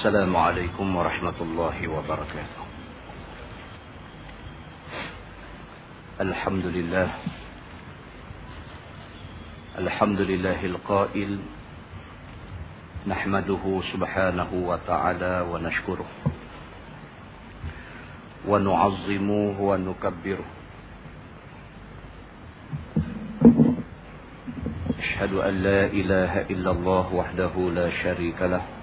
السلام عليكم ورحمة الله وبركاته. الحمد لله. الحمد لله القائل. نحمده سبحانه وتعالى ونشكره. ونعظمه ونكبره. أشهد أن لا إله إلا الله وحده لا شريك له.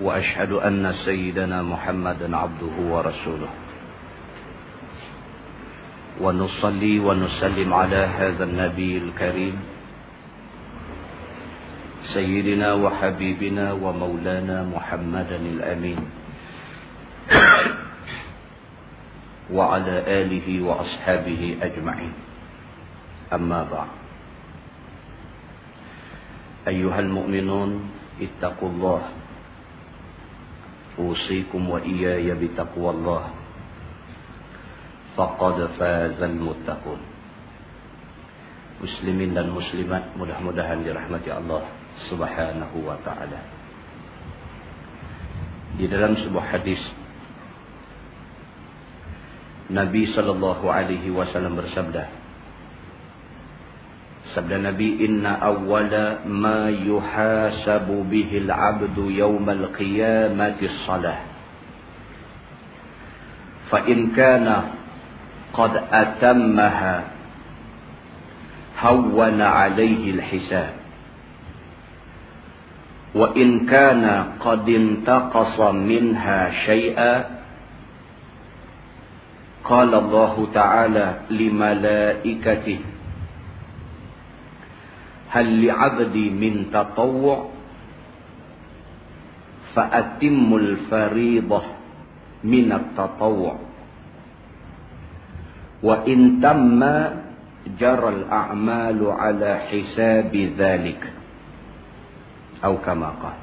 وأشهد أن سيدنا محمدا عبده ورسوله. ونصلي ونسلم على هذا النبي الكريم سيدنا وحبيبنا ومولانا محمدا الأمين. وعلى آله وأصحابه أجمعين. أما بعد. أيها المؤمنون اتقوا الله أوصيكم وإياي بتقوى الله فقد فاز المتقون Muslimin dan muslimat mudah-mudahan dirahmati Allah Subhanahu wa taala. Di dalam sebuah hadis Nabi sallallahu alaihi wasallam bersabda Sabda Nabi, Inna awwala ma yuhasabu bihil abdu yawmal qiyamati salah. Fa in kana qad atammaha هون عليه الحساب وإن كان قد انتقص منها شيئا قال الله تعالى لملائكته هل لعبدي من تطوع؟ فأتم الفريضة من التطوع. وإن تم جرى الأعمال على حساب ذلك. أو كما قال.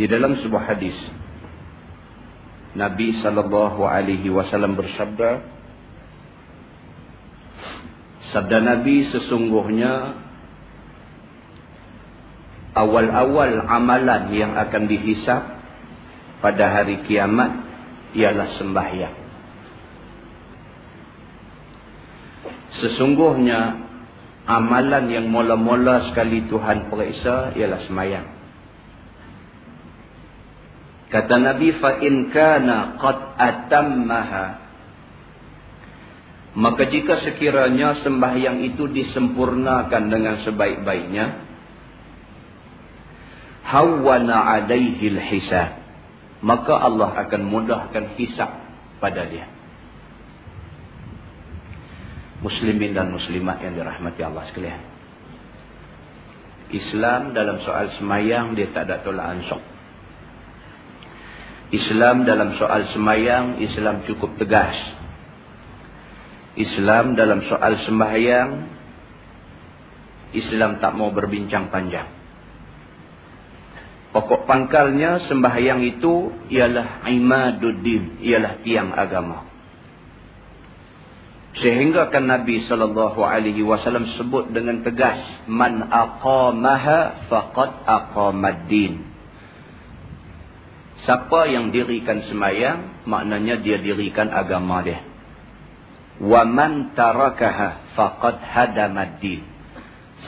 Di dalam sebuah hadis Nabi sallallahu alaihi wasallam bersabda Sabda Nabi sesungguhnya awal-awal amalan yang akan dihisap pada hari kiamat ialah sembahyang. Sesungguhnya amalan yang mula-mula sekali Tuhan periksa ialah sembahyang. Kata Nabi fa in kana qad atammaha Maka jika sekiranya sembahyang itu disempurnakan dengan sebaik-baiknya, hawana alaihi hisab maka Allah akan mudahkan hisab pada dia. Muslimin dan muslimat yang dirahmati Allah sekalian. Islam dalam soal semayang dia tak ada tolak ansur. Islam dalam soal semayang, Islam cukup tegas. Islam dalam soal sembahyang Islam tak mau berbincang panjang Pokok pangkalnya sembahyang itu ialah imaduddin, ialah tiang agama. Sehingga kan Nabi wasallam sebut dengan tegas, man aqamaha faqad aqamaddin. Siapa yang dirikan sembahyang, maknanya dia dirikan agama dia wa man tarakaha faqad hadamaddin.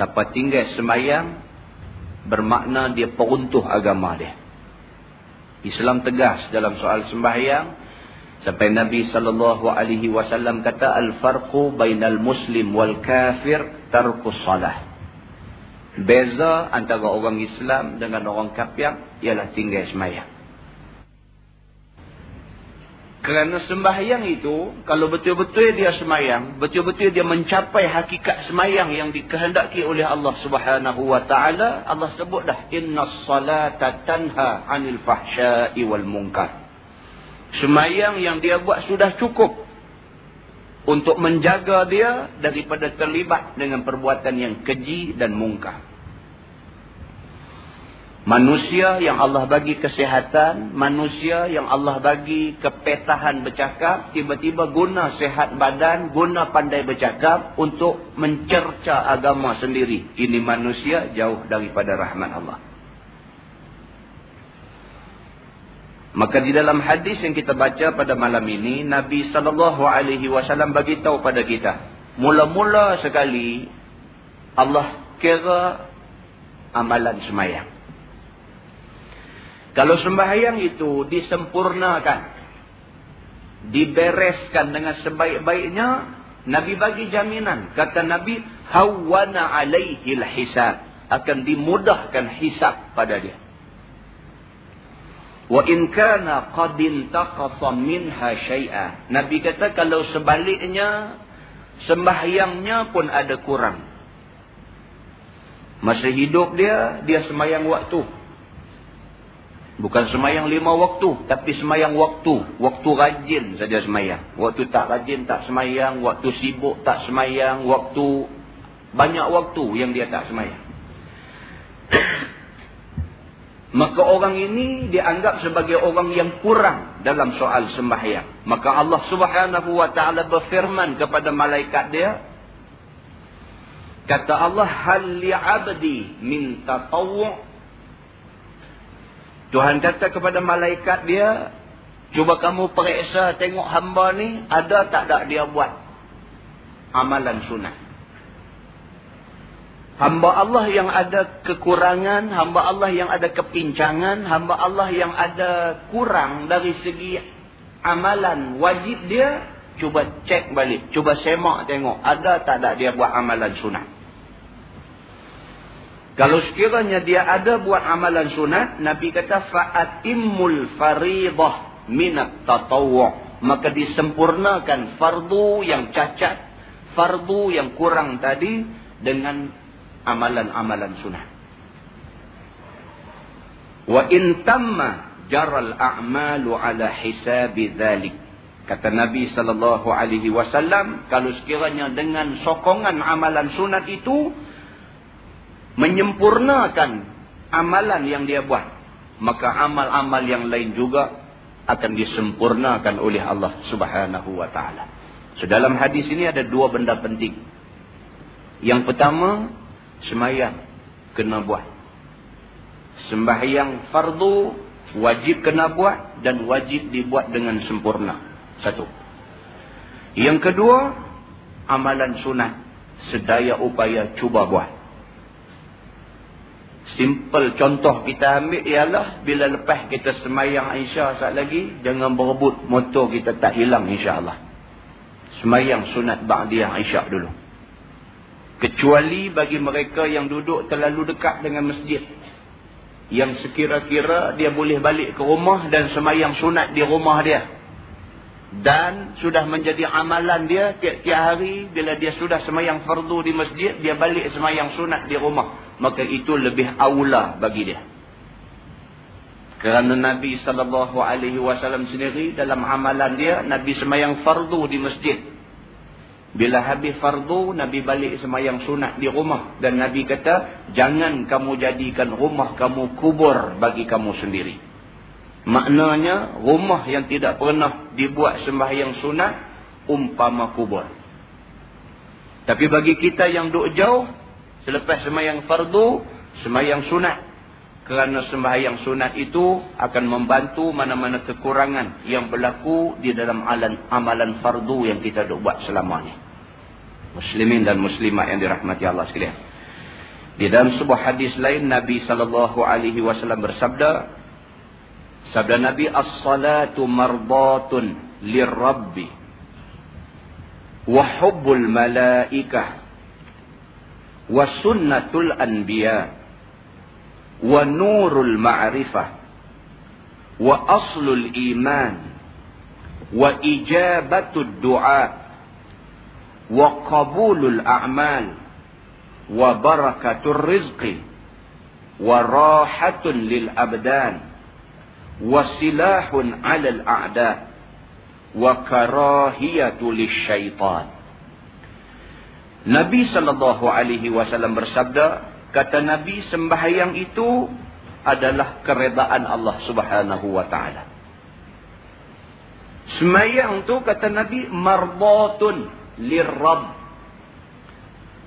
Siapa tinggal semayang bermakna dia peruntuh agama dia. Islam tegas dalam soal sembahyang. Sampai Nabi sallallahu alaihi wasallam kata al farqu bainal muslim wal kafir tarkus salah. Beza antara orang Islam dengan orang kafir ialah tinggal sembahyang kerana sembahyang itu, kalau betul-betul dia sembahyang, betul-betul dia mencapai hakikat sembahyang yang dikehendaki oleh Allah subhanahu wa ta'ala, Allah sebut dah, Inna salata tanha anil fahsyai wal munkar. Sembahyang yang dia buat sudah cukup untuk menjaga dia daripada terlibat dengan perbuatan yang keji dan mungkar. Manusia yang Allah bagi kesihatan, manusia yang Allah bagi kepetahan bercakap, tiba-tiba guna sehat badan, guna pandai bercakap untuk mencerca agama sendiri. Ini manusia jauh daripada rahmat Allah. Maka di dalam hadis yang kita baca pada malam ini, Nabi SAW bagi tahu pada kita. Mula-mula sekali, Allah kira amalan semayang. Kalau sembahyang itu disempurnakan, dibereskan dengan sebaik-baiknya, Nabi bagi jaminan. Kata Nabi, hawana alaihi hisab. Akan dimudahkan hisab pada dia. Wa in kana qad intaqasa minha syai'a. Nabi kata kalau sebaliknya sembahyangnya pun ada kurang. Masa hidup dia, dia sembahyang waktu. Bukan semayang lima waktu. Tapi semayang waktu. Waktu rajin saja semayang. Waktu tak rajin tak semayang. Waktu sibuk tak semayang. Waktu banyak waktu yang dia tak semayang. Maka orang ini dianggap sebagai orang yang kurang dalam soal sembahyang. Maka Allah subhanahu wa ta'ala berfirman kepada malaikat dia. Kata Allah, Hal li'abdi min tatawu' Tuhan kata kepada malaikat dia, cuba kamu periksa tengok hamba ni, ada tak tak dia buat amalan sunat. Hamba Allah yang ada kekurangan, hamba Allah yang ada kepincangan, hamba Allah yang ada kurang dari segi amalan wajib dia, cuba cek balik, cuba semak tengok, ada tak tak dia buat amalan sunat. Kalau sekiranya dia ada buat amalan sunat, Nabi kata fa'atimmul faridah minat tatawwu' maka disempurnakan fardu yang cacat, fardu yang kurang tadi dengan amalan-amalan sunat. Wa in tamma jaral a'malu ala hisabi dhalik. Kata Nabi sallallahu alaihi wasallam, kalau sekiranya dengan sokongan amalan sunat itu menyempurnakan amalan yang dia buat maka amal-amal yang lain juga akan disempurnakan oleh Allah Subhanahu wa taala. So dalam hadis ini ada dua benda penting. Yang pertama, sembahyang kena buat. Sembahyang fardu wajib kena buat dan wajib dibuat dengan sempurna. Satu. Yang kedua, amalan sunat sedaya upaya cuba buat. Simple contoh kita ambil ialah bila lepas kita semayang Aisyah saat lagi, jangan berebut motor kita tak hilang insyaAllah. Semayang sunat Ba'diyah Aisyah dulu. Kecuali bagi mereka yang duduk terlalu dekat dengan masjid. Yang sekira-kira dia boleh balik ke rumah dan semayang sunat di rumah dia. Dan sudah menjadi amalan dia tiap-tiap hari bila dia sudah semayang fardu di masjid, dia balik semayang sunat di rumah maka itu lebih aula bagi dia. Kerana Nabi SAW sendiri dalam amalan dia, Nabi semayang fardu di masjid. Bila habis fardu, Nabi balik semayang sunat di rumah. Dan Nabi kata, jangan kamu jadikan rumah kamu kubur bagi kamu sendiri. Maknanya, rumah yang tidak pernah dibuat sembahyang sunat, umpama kubur. Tapi bagi kita yang duduk jauh, Selepas semayang fardu, semayang sunat. Kerana sembahyang sunat itu akan membantu mana-mana kekurangan yang berlaku di dalam amalan, amalan fardu yang kita duk buat selama ini. Muslimin dan muslimat yang dirahmati Allah sekalian. Di dalam sebuah hadis lain Nabi SAW bersabda Sabda Nabi As-salatu marbatun lirrabbi Wa hubbul malaikah wa sunnatul anbiya wa nurul ma'rifah wa aslul iman wa ijabatud du'a wa qabulul a'mal wa barakatur rizqi wa rahatun lil abdan wa silahun 'alal a'da wa karahiyatu lisyaitan Nabi sallallahu alaihi wasallam bersabda, kata Nabi sembahyang itu adalah keredaan Allah subhanahu wa ta'ala. Semayang tu kata Nabi, marbatun lirrab.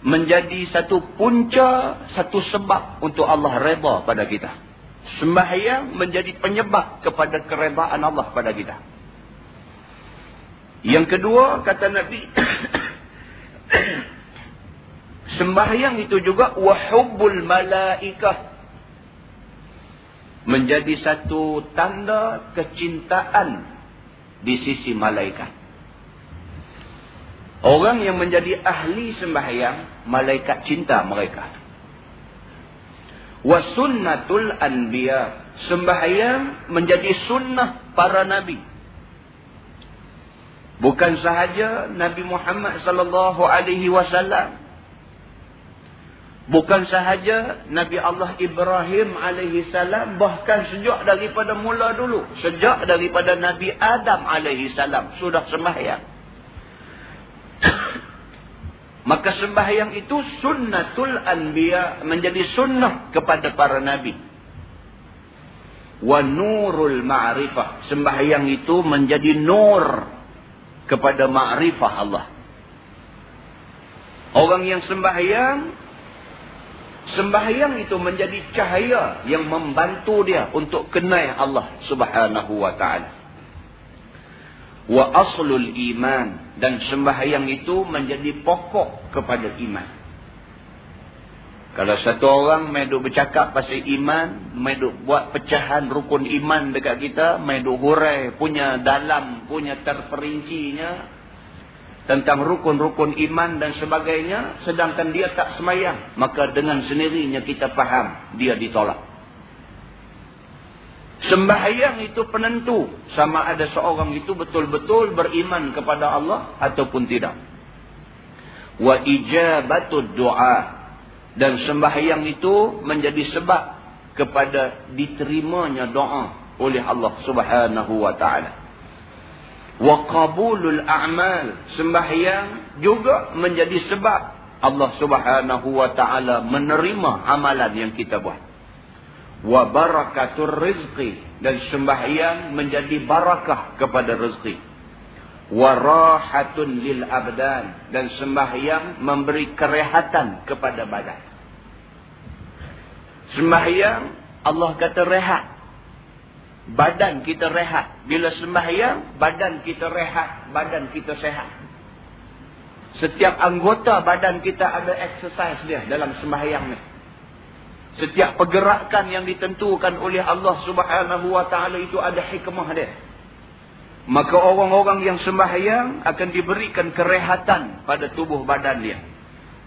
Menjadi satu punca, satu sebab untuk Allah reba pada kita. Sembahyang menjadi penyebab kepada keredaan Allah pada kita. Yang kedua, kata Nabi, sembahyang itu juga wahubbul malaikah menjadi satu tanda kecintaan di sisi malaikat. Orang yang menjadi ahli sembahyang, malaikat cinta mereka. Wa sunnatul anbiya. Sembahyang menjadi sunnah para nabi. Bukan sahaja Nabi Muhammad sallallahu alaihi wasallam Bukan sahaja Nabi Allah Ibrahim alaihi salam bahkan sejak daripada mula dulu, sejak daripada Nabi Adam alaihi salam sudah sembahyang. Maka sembahyang itu sunnatul anbiya menjadi sunnah kepada para nabi. Wa nurul ma'rifah. Sembahyang itu menjadi nur kepada ma'rifah Allah. Orang yang sembahyang Sembahyang itu menjadi cahaya yang membantu dia untuk kenal Allah subhanahu wa ta'ala. Wa aslul iman. Dan sembahyang itu menjadi pokok kepada iman. Kalau satu orang meduk bercakap pasal iman, meduk buat pecahan rukun iman dekat kita, meduk hurai punya dalam, punya terperincinya, tentang rukun-rukun iman dan sebagainya sedangkan dia tak semayang maka dengan sendirinya kita faham dia ditolak sembahyang itu penentu sama ada seorang itu betul-betul beriman kepada Allah ataupun tidak. Wa ijabatud doa dan sembahyang itu menjadi sebab kepada diterimanya doa oleh Allah Subhanahu wa taala. Wa qabulul a'mal. Sembahyang juga menjadi sebab Allah Subhanahu wa taala menerima amalan yang kita buat wa barakatur rizqi dan sembahyang menjadi barakah kepada rezeki wa rahatun lil abdan dan sembahyang memberi kerehatan kepada badan sembahyang Allah kata rehat badan kita rehat. Bila sembahyang, badan kita rehat, badan kita sehat. Setiap anggota badan kita ada exercise dia dalam sembahyang ni. Setiap pergerakan yang ditentukan oleh Allah subhanahu wa ta'ala itu ada hikmah dia. Maka orang-orang yang sembahyang akan diberikan kerehatan pada tubuh badan dia.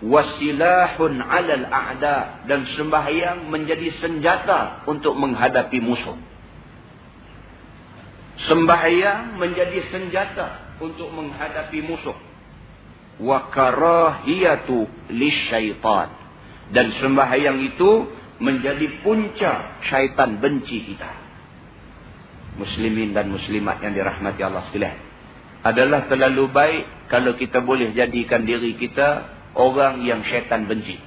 Wasilahun alal a'da. Dan sembahyang menjadi senjata untuk menghadapi musuh sembahyang menjadi senjata untuk menghadapi musuh wa karahiyatu lisyaitan dan sembahyang itu menjadi punca syaitan benci kita muslimin dan muslimat yang dirahmati Allah sekalian adalah terlalu baik kalau kita boleh jadikan diri kita orang yang syaitan benci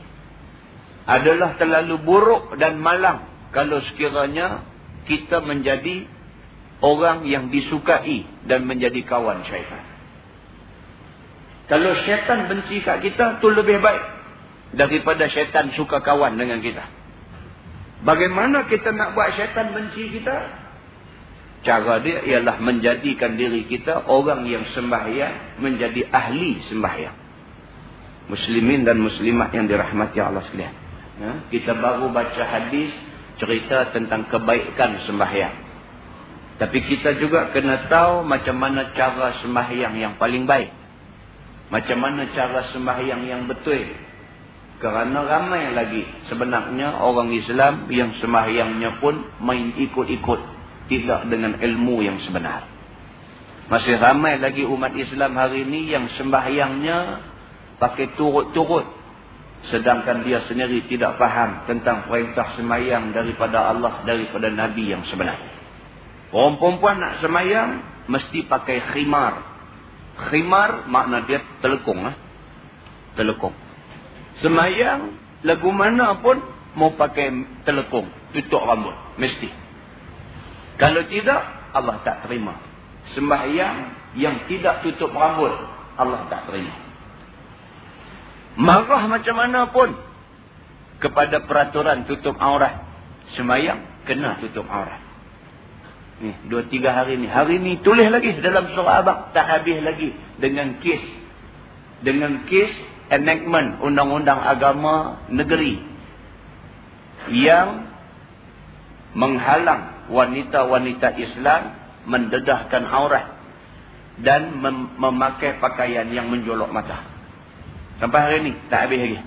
adalah terlalu buruk dan malang kalau sekiranya kita menjadi orang yang disukai dan menjadi kawan syaitan. Kalau syaitan benci kat kita, tu lebih baik daripada syaitan suka kawan dengan kita. Bagaimana kita nak buat syaitan benci kita? Cara dia ialah menjadikan diri kita orang yang sembahyang menjadi ahli sembahyang. Muslimin dan muslimat yang dirahmati Allah sekalian. Ya, kita baru baca hadis cerita tentang kebaikan sembahyang. Tapi kita juga kena tahu macam mana cara sembahyang yang paling baik. Macam mana cara sembahyang yang betul. Kerana ramai lagi sebenarnya orang Islam yang sembahyangnya pun main ikut-ikut. Tidak dengan ilmu yang sebenar. Masih ramai lagi umat Islam hari ini yang sembahyangnya pakai turut-turut. Sedangkan dia sendiri tidak faham tentang perintah sembahyang daripada Allah, daripada Nabi yang sebenar. Orang perempuan nak semayang, mesti pakai khimar. Khimar makna dia telekung. Eh? Telekung. Semayang, lagu mana pun mau pakai telekung. Tutup rambut. Mesti. Kalau tidak, Allah tak terima. Sembahyang yang tidak tutup rambut, Allah tak terima. Marah macam mana pun kepada peraturan tutup aurat. Sembahyang, kena tutup aurat. Ni, dua tiga hari ni. Hari ni tulis lagi dalam surah abang. Tak habis lagi dengan kes. Dengan kes enactment undang-undang agama negeri yang menghalang wanita-wanita Islam mendedahkan aurat dan mem memakai pakaian yang menjolok mata. Sampai hari ini tak habis lagi.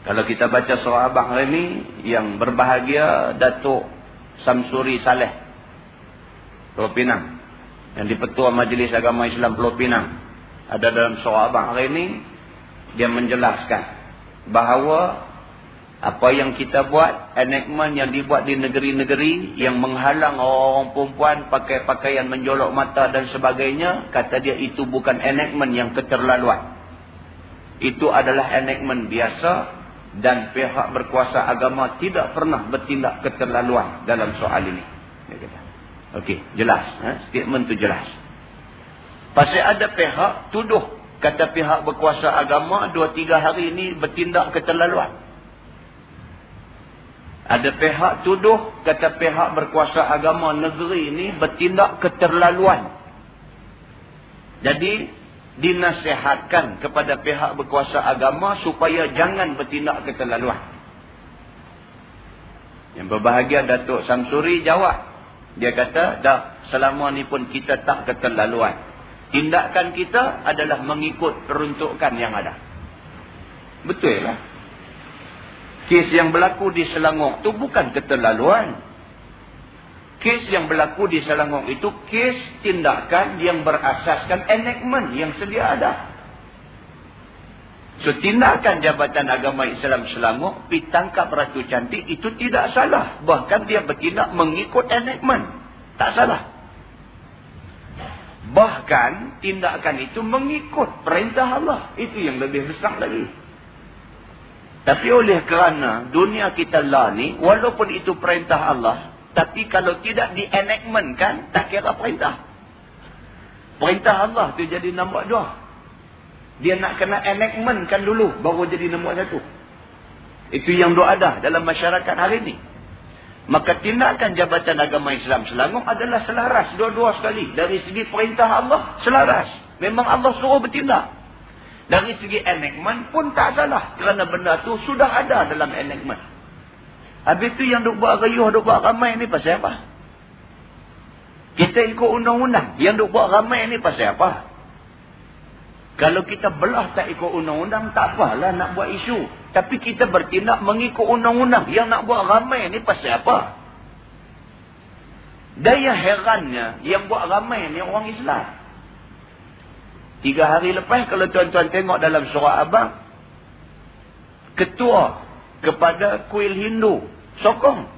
Kalau kita baca surah Abang hari ini yang berbahagia Datuk Samsuri Saleh Pulau Pinang yang dipetua Majlis Agama Islam Pulau Pinang ada dalam surah Abang hari ini dia menjelaskan bahawa apa yang kita buat, enactment yang dibuat di negeri-negeri yang menghalang orang-orang perempuan pakai pakaian menjolok mata dan sebagainya, kata dia itu bukan enactment yang keterlaluan. Itu adalah enactment biasa dan pihak berkuasa agama tidak pernah bertindak keterlaluan dalam soal ini. Okey, jelas. Ha? Statement tu jelas. Pasal ada pihak tuduh kata pihak berkuasa agama dua tiga hari ini bertindak keterlaluan. Ada pihak tuduh kata pihak berkuasa agama negeri ini bertindak keterlaluan. Jadi dinasihatkan kepada pihak berkuasa agama supaya jangan bertindak keterlaluan. Yang berbahagia Datuk Samsuri jawab. Dia kata, dah selama ni pun kita tak keterlaluan. Tindakan kita adalah mengikut peruntukan yang ada. Betul lah. Kes yang berlaku di Selangor itu bukan keterlaluan. Kes yang berlaku di Selangor itu kes tindakan yang berasaskan enactment yang sedia ada. So tindakan Jabatan Agama Islam Selangor pergi tangkap Ratu Cantik itu tidak salah. Bahkan dia bertindak mengikut enactment. Tak salah. Bahkan tindakan itu mengikut perintah Allah. Itu yang lebih besar lagi. Tapi oleh kerana dunia kita lah ni, walaupun itu perintah Allah, tapi kalau tidak di-enactment tak kira perintah. Perintah Allah tu jadi nombor dua. Dia nak kena enactment dulu, baru jadi nombor satu. Itu yang doa ada dalam masyarakat hari ini. Maka tindakan Jabatan Agama Islam Selangor adalah selaras dua-dua sekali. Dari segi perintah Allah, selaras. Memang Allah suruh bertindak. Dari segi enactment pun tak salah. Kerana benda tu sudah ada dalam enactment. Habis tu yang duk buat rayuh, duk buat ramai ni pasal apa? Kita ikut undang-undang. Yang duk buat ramai ni pasal apa? Kalau kita belah tak ikut undang-undang, tak apalah nak buat isu. Tapi kita bertindak mengikut undang-undang. Yang nak buat ramai ni pasal apa? Daya herannya, yang buat ramai ni orang Islam. Tiga hari lepas kalau tuan-tuan tengok dalam surah abang. Ketua kepada kuil Hindu. Sokong.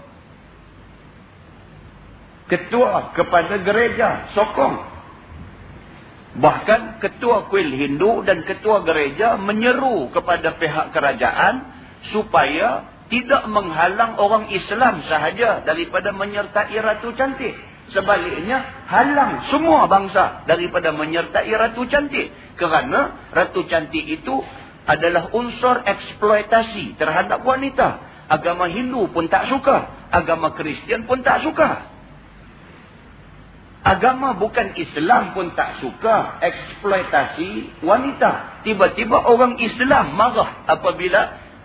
Ketua kepada gereja. Sokong. Bahkan ketua kuil Hindu dan ketua gereja menyeru kepada pihak kerajaan. Supaya tidak menghalang orang Islam sahaja daripada menyertai Ratu Cantik. Sebaliknya, halang semua bangsa daripada menyertai Ratu Cantik. Kerana Ratu Cantik itu adalah unsur eksploitasi terhadap wanita. Agama Hindu pun tak suka. Agama Kristian pun tak suka. Agama bukan Islam pun tak suka eksploitasi wanita. Tiba-tiba orang Islam marah apabila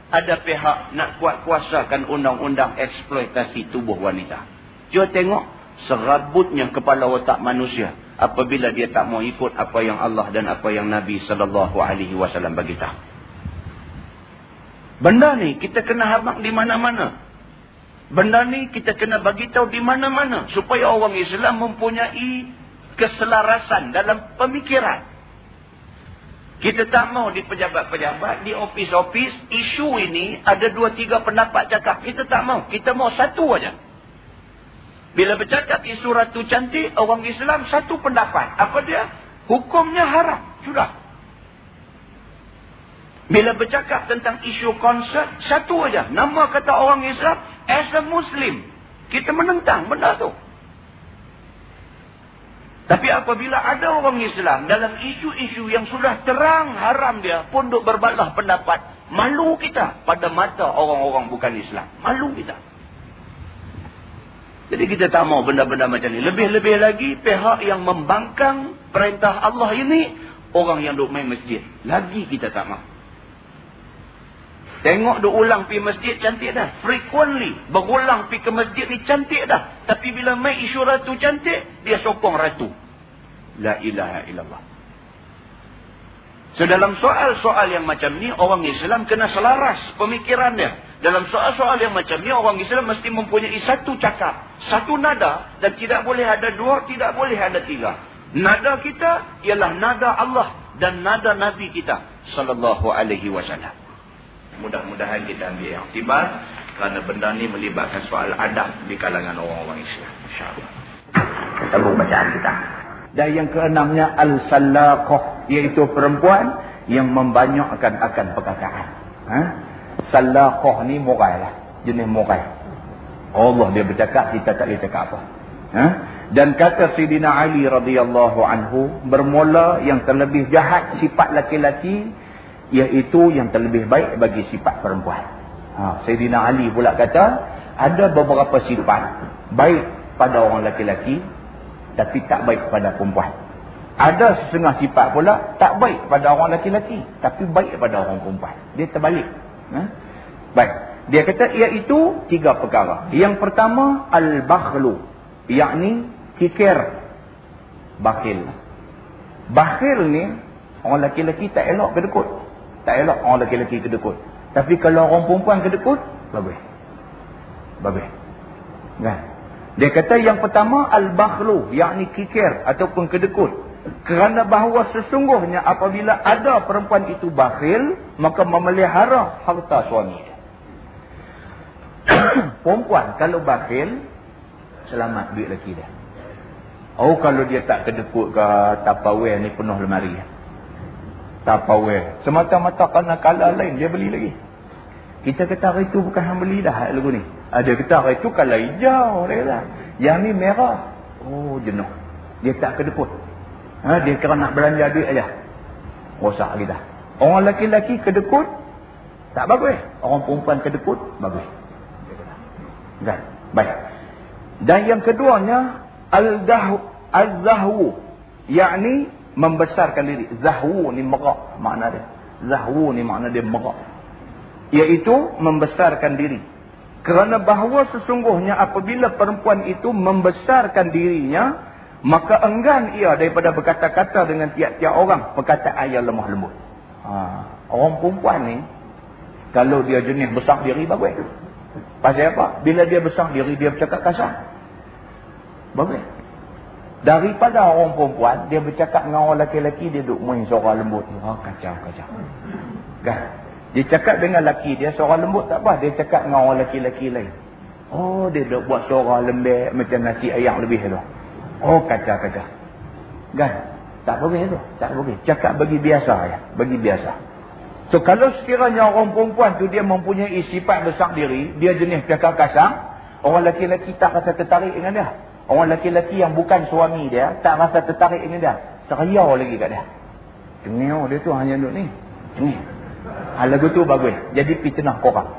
ada pihak nak kuat kuasakan undang-undang eksploitasi tubuh wanita. Cuba tengok serabutnya kepala otak manusia apabila dia tak mau ikut apa yang Allah dan apa yang Nabi sallallahu alaihi wasallam bagi tahu. Benda ni kita kena habaq di mana-mana. Benda ni kita kena bagi tahu di mana-mana supaya orang Islam mempunyai keselarasan dalam pemikiran. Kita tak mau di pejabat-pejabat, di ofis-ofis, isu ini ada dua tiga pendapat cakap. Kita tak mau. Kita mau satu aja. Bila bercakap isu ratu cantik, orang Islam satu pendapat. Apa dia? Hukumnya haram. Sudah. Bila bercakap tentang isu konsert, satu aja. Nama kata orang Islam, as a Muslim. Kita menentang benda tu. Tapi apabila ada orang Islam dalam isu-isu yang sudah terang haram dia pun duk berbalah pendapat. Malu kita pada mata orang-orang bukan Islam. Malu kita. Jadi kita tak mau benda-benda macam ni. Lebih-lebih lagi pihak yang membangkang perintah Allah ini orang yang duk main masjid. Lagi kita tak mau. Tengok duk ulang pergi masjid cantik dah. Frequently berulang pergi ke masjid ni cantik dah. Tapi bila main isu ratu cantik, dia sokong ratu. La ilaha illallah. So dalam soal-soal yang macam ni, orang Islam kena selaras pemikiran dia. Dalam soal-soal yang macam ni, orang Islam mesti mempunyai satu cakap. Satu nada. Dan tidak boleh ada dua, tidak boleh ada tiga. Nada kita ialah nada Allah dan nada Nabi kita. Sallallahu alaihi wasallam mudah-mudahan kita ambil yang tiba kerana benda ni melibatkan soal adab di kalangan orang-orang Islam insyaAllah. Kita buka bacaan kita. Dan yang keenamnya al-sallaqah iaitu perempuan yang membanyakkan akan perkataan. Ha? sallaqah ni murai lah jenis murai Allah dia bercakap kita tak boleh cakap apa. Ha? dan kata Sayyidina Ali radhiyallahu anhu bermula yang terlebih jahat sifat laki-laki iaitu yang terlebih baik bagi sifat perempuan. Ha, Sayyidina Ali pula kata, ada beberapa sifat baik pada orang lelaki tapi tak baik pada perempuan. Ada setengah sifat pula tak baik pada orang lelaki tapi baik pada orang perempuan. Dia terbalik. Ha? Baik. Dia kata iaitu tiga perkara. Yang pertama, al-bakhlu. Iaitu kikir. Bakhil. Bakhil ni, orang lelaki-lelaki tak elok kedekut. Tak elok orang lelaki-lelaki kedekut. Tapi kalau orang perempuan kedekut, bagus. Bagus. Kan? Dia kata yang pertama, al-bakhlu, yakni kikir ataupun kedekut. Kerana bahawa sesungguhnya apabila ada perempuan itu bakhil, maka memelihara harta suami perempuan kalau bakhil, selamat duit lelaki dia. Oh kalau dia tak kedekut ke tapawai ni penuh lemari. Tak power. Semata-mata kerana kalah lain dia beli lagi. Kita kata hari itu bukan yang beli dah lagu ni. Ada kata hari itu kalah hijau. Dia kata. Yang ni merah. Oh jenuh. Dia tak kedekut. Ha, dia kira nak belanja duit aja. Rosak lagi dah. Orang lelaki-lelaki kedekut. Tak bagus. Orang perempuan kedekut. Bagus. Kan? Baik. Dan yang keduanya. Al-Zahwu. Al-Zahwu. Yakni membesarkan diri. Zahwu ni merak makna dia. Zahwu ni makna dia merak. Iaitu membesarkan diri. Kerana bahawa sesungguhnya apabila perempuan itu membesarkan dirinya, maka enggan ia daripada berkata-kata dengan tiap-tiap orang perkataan yang lemah lembut. Ha. Orang perempuan ni, kalau dia jenis besar diri, bagus. Pasal apa? Bila dia besar diri, dia bercakap kasar. Bagus. Daripada orang perempuan, dia bercakap dengan orang lelaki-lelaki, dia duduk main suara lembut. Oh, kacau, kacau. Kan? Dia cakap dengan lelaki dia, suara lembut tak apa. Dia cakap dengan orang lelaki-lelaki lain. Oh, dia duduk buat suara lembek macam nasi ayam lebih tu. Oh, kacau, kacau. Kan? Tak boleh tu. Tak boleh. Cakap bagi biasa ya. Bagi biasa. So, kalau sekiranya orang perempuan tu dia mempunyai sifat besar diri, dia jenis cakap kasar, orang lelaki-lelaki tak rasa tertarik dengan dia. Orang lelaki-lelaki yang bukan suami dia, tak rasa tertarik dengan dia. Seriau lagi kat dia. Tengok dia tu hanya duduk ni. Tengok. Hal lagu tu bagus. Jadi fitnah korang.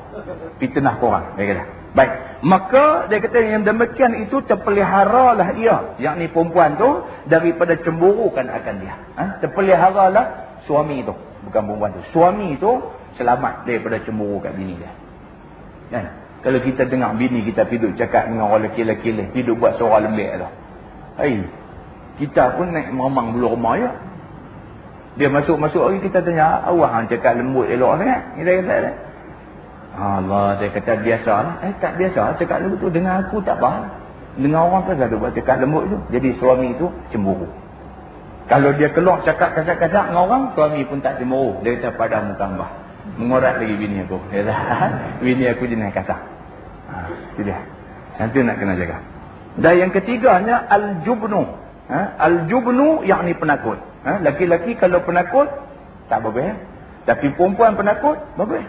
Fitnah korang. Dia kata. Baik. Maka dia kata yang demikian itu terpeliharalah ia. Yang ni perempuan tu daripada cemburukan akan dia. Ha? Terpeliharalah suami tu. Bukan perempuan tu. Suami tu selamat daripada cemburu kat bini dia. Kan? Kalau kita dengar bini kita hidup cakap dengan orang lelaki-lelaki hidup buat suara lembek tu. Hai. Kita pun naik memang bulu rumah ya. Dia masuk-masuk lagi kita tanya, awak hang cakap lembut elok sangat. Kita kata dia. Allah dia kata biasa lah. Eh tak biasa cakap lembut tu dengan aku tak apa. Dengan orang tu selalu buat cakap lembut tu. Jadi suami tu cemburu. Kalau dia keluar cakap kasar-kasar dengan orang, suami pun tak cemburu. Dia kata padamu tambah mengorat lagi bini aku. bini aku jenis kasar. Ha. Nanti nak kena jaga. Dan yang ketiganya, Al-Jubnu. Ha? Al-Jubnu yang ni penakut. Ha? Laki-laki kalau penakut, tak apa Tapi perempuan penakut, bagus.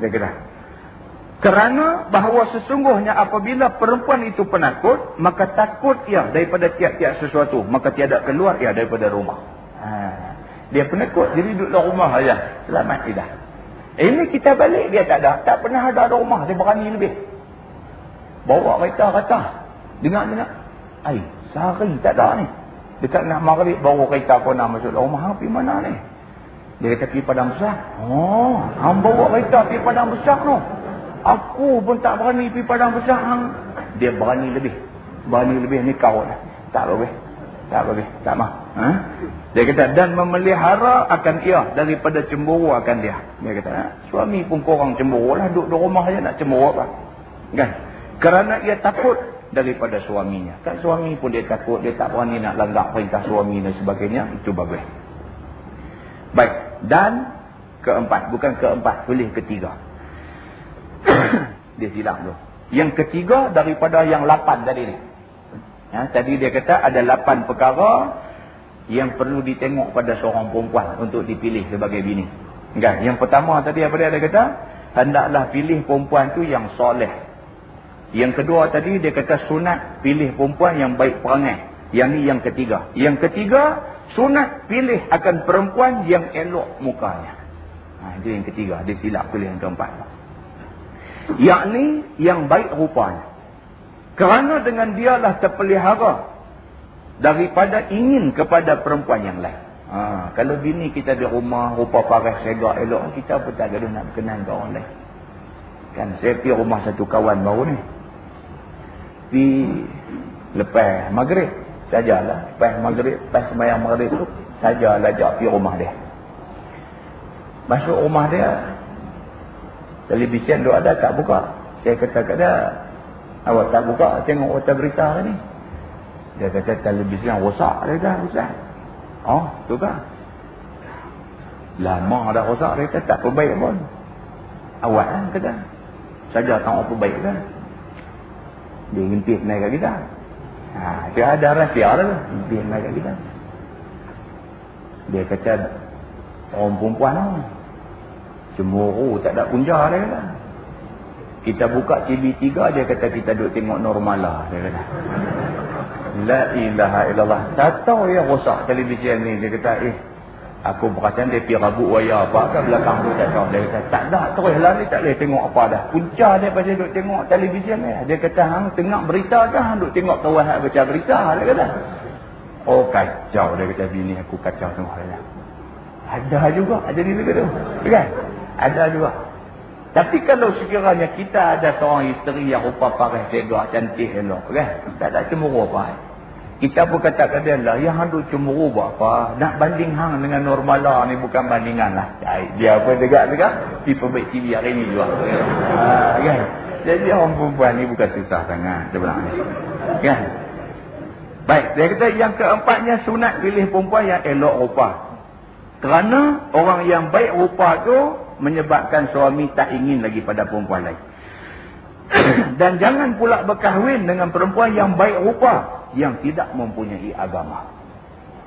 Dia kata. Kerana bahawa sesungguhnya apabila perempuan itu penakut, maka takut ia daripada tiap-tiap sesuatu. Maka tiada keluar ia daripada rumah. Ha. Dia penakut, jadi duduk dalam rumah saja. Selamat tidak. Ini kita balik, dia tak ada. Tak pernah ada ada rumah, dia berani lebih. Bawa kereta kata. Dengar-dengar. Ay, sehari tak ada ni. Dekat nak maghrib, bawa kereta pun nak masuk dalam rumah. Pergi mana ni? Dia kata pergi padang besar. Oh, hang bawa kereta pergi padang besar tu. Aku pun tak berani pergi padang besar hang. Dia berani lebih. Berani lebih ni kau lah. Tak boleh. Tak boleh. Tak mah. Ha? Dia kata dan memelihara akan ia daripada cemburu akan dia. Dia kata ha? suami pun korang cemburu lah. Duduk di rumah saja nak cemburu apa. Kan? Kerana ia takut daripada suaminya. Kan suami pun dia takut. Dia tak berani nak langgar perintah suami dan sebagainya. Itu bagus. Baik. Dan keempat. Bukan keempat. Pilih ketiga. dia silap tu. Yang ketiga daripada yang lapan tadi ni. Ya, tadi dia kata ada lapan perkara yang perlu ditengok pada seorang perempuan untuk dipilih sebagai bini. Kan? Yang pertama tadi apa dia, dia kata? Hendaklah pilih perempuan tu yang soleh. Yang kedua tadi dia kata sunat pilih perempuan yang baik perangai. Yang ni yang ketiga. Yang ketiga sunat pilih akan perempuan yang elok mukanya. Ha, itu yang ketiga. Dia silap pilih yang keempat yakni yang baik rupanya kerana dengan dialah terpelihara daripada ingin kepada perempuan yang lain. Ha, kalau bini kita di rumah rupa paras segak elok kita pun tak ada nak berkenan ke orang lain. Kan saya pergi rumah satu kawan baru ni. Pergi lepas maghrib sajalah. Lepas maghrib lepas semayang maghrib tu sajalah ajak pergi rumah dia. Masuk rumah dia Televisyen tu ada tak buka. Saya kata kat dia, awak tak buka tengok wata berita ni. Dia kata televisyen rosak dia dah rosak. Oh, tu kan. Lama dah rosak dia kata tak perbaik pun. Awak kan kata. Saja tak apa baik kan. Dia ngintip naik kat kita. Ha, dia ada rahsia lah. Ngintip naik kat kita. Dia kata, orang perempuan lah. Cemburu tak ada punca dia kata. Kita buka TV3 dia kata kita duduk tengok normal lah dia kata. La ilaha illallah. Tak tahu ya rosak televisyen ni dia kata eh aku perasan dia pergi rabuk wayar apa ke belakang tu tak tahu dia kata tak dah terus lah ni tak boleh tengok apa dah. Punca dia pasal duduk tengok televisyen ni. Dia kata hang tengok berita ke hang duduk tengok kawan hak baca berita dia kata. Oh kacau dia kata bini aku kacau semua. Ada juga ada di negara tu. Kan? Ada juga. Tapi kalau sekiranya kita ada seorang isteri yang rupa paras segak, cantik elok, kan? Tak ada cemburu apa. Kita pun kata ke dia lah, yang hendak cemburu buat apa? Nak banding hang dengan normal lah ni bukan bandingan lah. Dia apa dekat-dekat? Di perbaik TV hari ni juga. Ha, kan? Jadi orang perempuan ni bukan susah sangat sebenarnya. Kan? Baik, dia kata yang keempatnya sunat pilih perempuan yang elok rupa. Kerana orang yang baik rupa tu menyebabkan suami tak ingin lagi pada perempuan lain. Dan jangan pula berkahwin dengan perempuan yang baik rupa yang tidak mempunyai agama.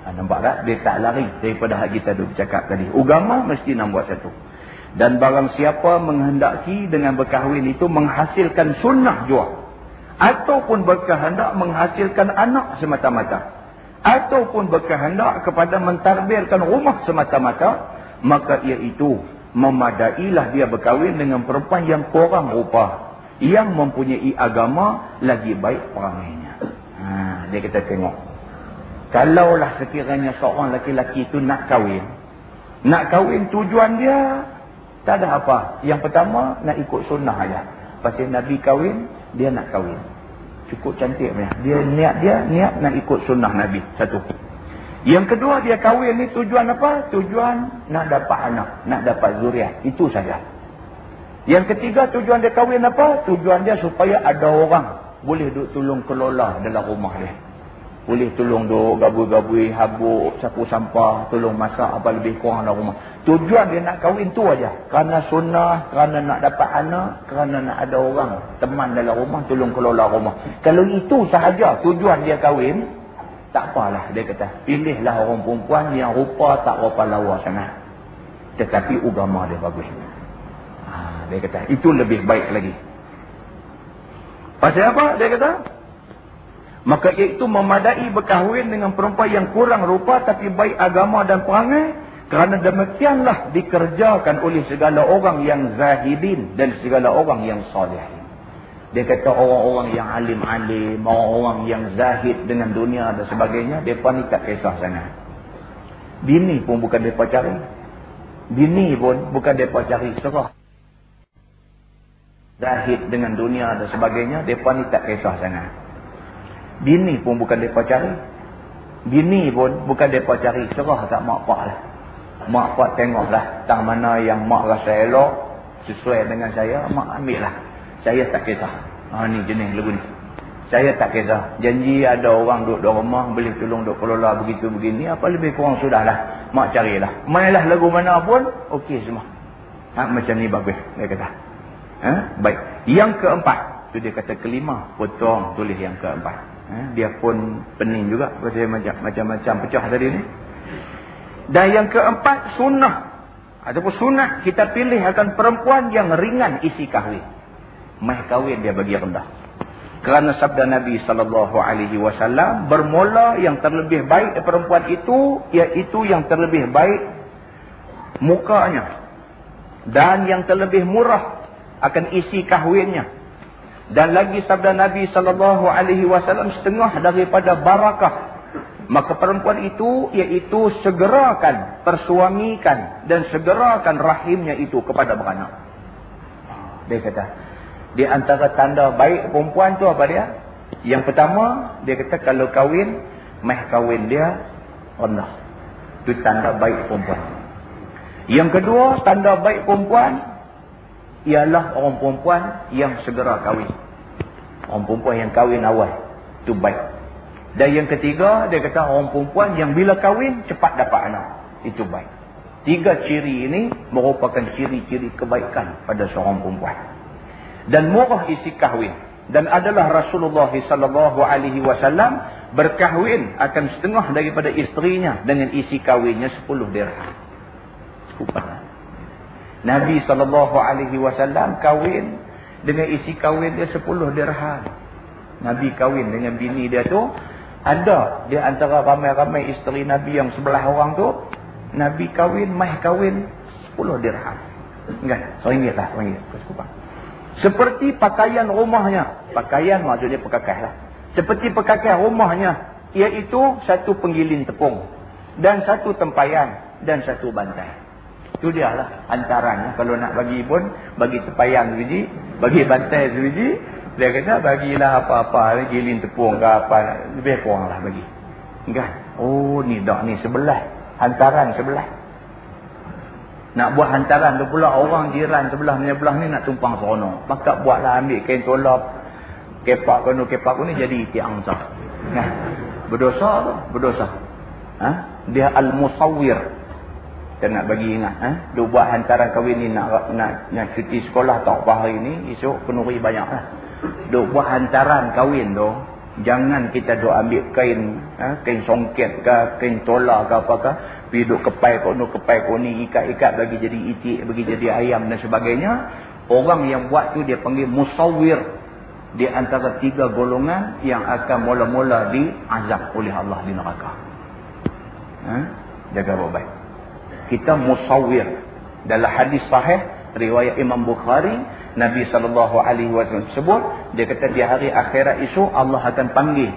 Ha, nampak tak? Dia tak lari daripada hak kita duk bercakap tadi. Agama mesti buat satu. Dan barang siapa menghendaki dengan berkahwin itu menghasilkan sunnah jua. Ataupun berkehendak menghasilkan anak semata-mata. Ataupun berkehendak kepada mentarbirkan rumah semata-mata. Maka ia itu memadailah dia berkahwin dengan perempuan yang kurang rupa. Yang mempunyai agama lagi baik perangainya ha, dia kata tengok. Kalaulah sekiranya seorang laki-laki itu nak kahwin nak kahwin tujuan dia tak ada apa. Yang pertama nak ikut sunnah aja. pasal Nabi kahwin dia nak kahwin. Cukup cantik dia niat dia niat nak ikut sunnah Nabi. Satu yang kedua dia kahwin ni tujuan apa? Tujuan nak dapat anak, nak dapat zuriat. Itu saja. Yang ketiga tujuan dia kahwin apa? Tujuan dia supaya ada orang boleh duk tolong kelola dalam rumah dia. Boleh tolong duk gabui-gabui, habuk, sapu sampah, tolong masak apa lebih kurang dalam rumah. Tujuan dia nak kahwin tu aja. Kerana sunnah, kerana nak dapat anak, kerana nak ada orang teman dalam rumah, tolong kelola rumah. Kalau itu sahaja tujuan dia kahwin, tak apalah dia kata. Pilihlah orang perempuan yang rupa tak rupa lawa sangat. Tetapi agama dia bagus. Ha, dia kata, itu lebih baik lagi. Pasal apa? Dia kata, maka iaitu memadai berkahwin dengan perempuan yang kurang rupa tapi baik agama dan perangai. Kerana demikianlah dikerjakan oleh segala orang yang zahidin dan segala orang yang salihin. Dia kata orang-orang yang alim-alim, orang-orang yang zahid dengan dunia dan sebagainya, mereka ni tak kisah sangat. Bini pun bukan mereka cari. Bini pun bukan mereka cari serah. Zahid dengan dunia dan sebagainya, mereka ni tak kisah sangat. Bini pun bukan mereka cari. Bini pun bukan mereka cari serah tak pak lah. Mak pak tengoklah tang mana yang mak rasa elok, sesuai dengan saya, mak ambil lah. Saya tak kisah. Ha ni jenis lagu ni. Saya tak kisah. Janji ada orang duduk di rumah boleh tolong duk kelola begitu begini, apa lebih kurang sudahlah. Mak carilah. Mainlah lagu mana pun okey semua. Ha macam ni bagus dia kata. Ha baik. Yang keempat, tu dia kata kelima, potong tulis yang keempat. Ha dia pun pening juga pasal macam-macam pecah tadi ni. Dan yang keempat sunnah. Ataupun sunnah kita pilih akan perempuan yang ringan isi kahwin mah kahwin dia bagi rendah. Kerana sabda Nabi sallallahu alaihi wasallam bermula yang terlebih baik perempuan itu iaitu yang terlebih baik mukanya dan yang terlebih murah akan isi kahwinnya. Dan lagi sabda Nabi sallallahu alaihi wasallam setengah daripada barakah maka perempuan itu iaitu segerakan persuamikan dan segerakan rahimnya itu kepada beranak. Dia kata, di antara tanda baik perempuan tu apa dia? Yang pertama, dia kata kalau kahwin, meh kahwin dia rendah. Itu tanda baik perempuan. Yang kedua, tanda baik perempuan ialah orang perempuan yang segera kahwin. Orang perempuan yang kahwin awal. Itu baik. Dan yang ketiga, dia kata orang perempuan yang bila kahwin, cepat dapat anak. Itu baik. Tiga ciri ini merupakan ciri-ciri kebaikan pada seorang perempuan dan murah isi kahwin dan adalah Rasulullah sallallahu alaihi wasallam berkahwin akan setengah daripada isterinya dengan isi kahwinnya 10 dirham. Cukup Nabi sallallahu alaihi wasallam kahwin dengan isi kahwin dia 10 dirham. Nabi kahwin dengan bini dia tu ada di antara ramai-ramai isteri Nabi yang sebelah orang tu Nabi kahwin, mah kahwin 10 dirham. Kan? Seringgit lah, seringgit. Cukup. Seperti pakaian rumahnya. Pakaian maksudnya pekakas lah. Seperti pekakas rumahnya. Iaitu satu penggiling tepung. Dan satu tempayan. Dan satu bantai. Itu dia lah antaranya. Kalau nak bagi pun. Bagi tempayan sebiji. Bagi bantai sebiji. Dia kata bagilah apa-apa. Giling tepung ke apa. Lebih kurang lah bagi. Kan? Oh ni dak ni sebelah. Hantaran sebelah. Nak buat hantaran tu pula orang jiran sebelah ni belah ni nak tumpang seronok. Maka buatlah ambil kain tolap. Kepak kono kepak kono jadi tiang sah. Nah, berdosa tu, berdosa. Ha? Dia al-musawwir. Kita nak bagi ingat. Ha? Dia buat hantaran kahwin ni nak, nak, nak cuti sekolah tak apa hari ni. Esok penuri banyak lah. Dia buat hantaran kahwin tu. Jangan kita duk ambil kain. Ha? Kain songket ke, kain tolak ke apakah. Pergi duduk kepai kono, kepai koni, ikat-ikat bagi jadi itik, bagi jadi ayam dan sebagainya. Orang yang buat tu dia panggil musawir. Di antara tiga golongan yang akan mula-mula diazab oleh Allah di neraka. Ha? Jaga baik-baik. Kita musawir. Dalam hadis sahih, riwayat Imam Bukhari, Nabi SAW sebut, dia kata di hari akhirat isu Allah akan panggil.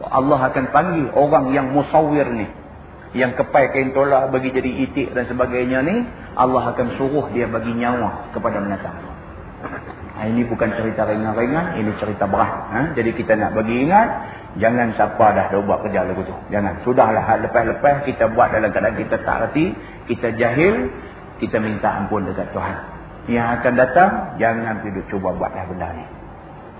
Allah akan panggil orang yang musawir ni yang kepai kain tolak bagi jadi itik dan sebagainya ni Allah akan suruh dia bagi nyawa kepada binatang ha, ini bukan cerita ringan-ringan ini cerita berat. Ha? jadi kita nak bagi ingat jangan siapa dah dah buat kerja lagu tu. Jangan. Sudahlah lepas-lepas kita buat dalam keadaan kita tak reti kita jahil kita minta ampun dekat Tuhan. Yang akan datang jangan pergi cuba buatlah benda ni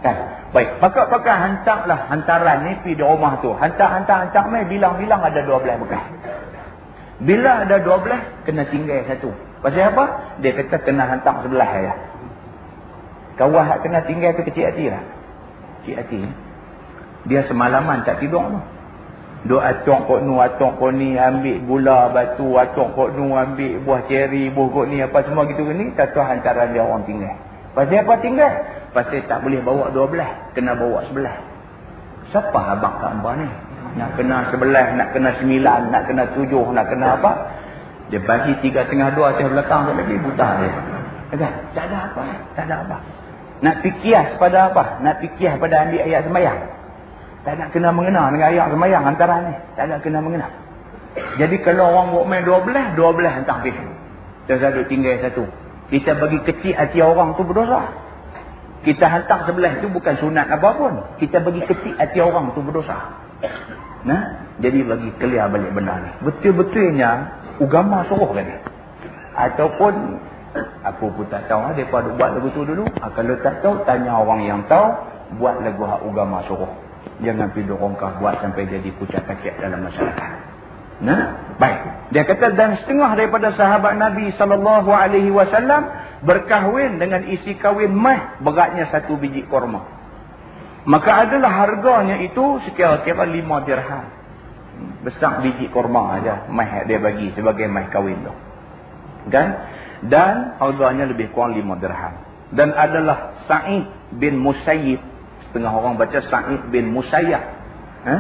kan? Baik pakak-pakak hantarlah hantaran ni pergi di rumah tu. Hantar-hantar-hantar mai bilang-bilang ada 12 bekas. Bila ada 12 kena tinggal satu. Pasal apa? Dia kata kena hantar sebelah ya kawan hak kena tinggal tu kecil hati lah. Kecil hati dia semalaman tak tidur tu. Duk atok kok nu, atok kok ni, ambil gula, batu, atok kok nu, ambil buah ceri, buah kok ni, apa semua gitu ni. Kata hantaran dia orang tinggal. Pasal apa tinggal? Pasal tak boleh bawa dua belah. Kena bawa sebelah. Siapa abang kat abang ni? Nak kena sebelah, nak kena sembilan, nak kena tujuh, nak kena apa? Dia bagi tiga tengah dua atas belakang tu lagi buta dia. Kata, tak ada apa, tak ada apa. Nak fikir pada apa? Nak fikir pada ambil ayat semayang. Tak nak kena mengenal dengan ayat semayang antara ni. Tak nak kena mengenal. Jadi kalau orang buat main dua belah, dua belah hantar habis. Dan satu tinggal satu. Kita bagi kecil hati orang tu berdosa. Kita hantar sebelah tu bukan sunat apa pun. Kita bagi kecil hati orang tu berdosa. Nah, jadi bagi clear balik benar ni. Betul-betulnya agama suruh kan. Ataupun aku pun tak tahu depa buat lagu tu dulu. Ha, kalau tak tahu tanya orang yang tahu buat lagu hak agama suruh. Jangan pergi dorongkah buat sampai jadi pucat kacik dalam masyarakat. Nah, baik. Dia kata dan setengah daripada sahabat Nabi sallallahu alaihi wasallam berkahwin dengan isi kahwin mah beratnya satu biji kurma. Maka adalah harganya itu sekira-kira lima dirham. Besar biji kurma aja mah dia bagi sebagai mah kahwin tu. Kan? Dan harganya lebih kurang lima dirham. Dan adalah Sa'id bin Musayyib Setengah orang baca Sa'id bin Musayyab. Ha?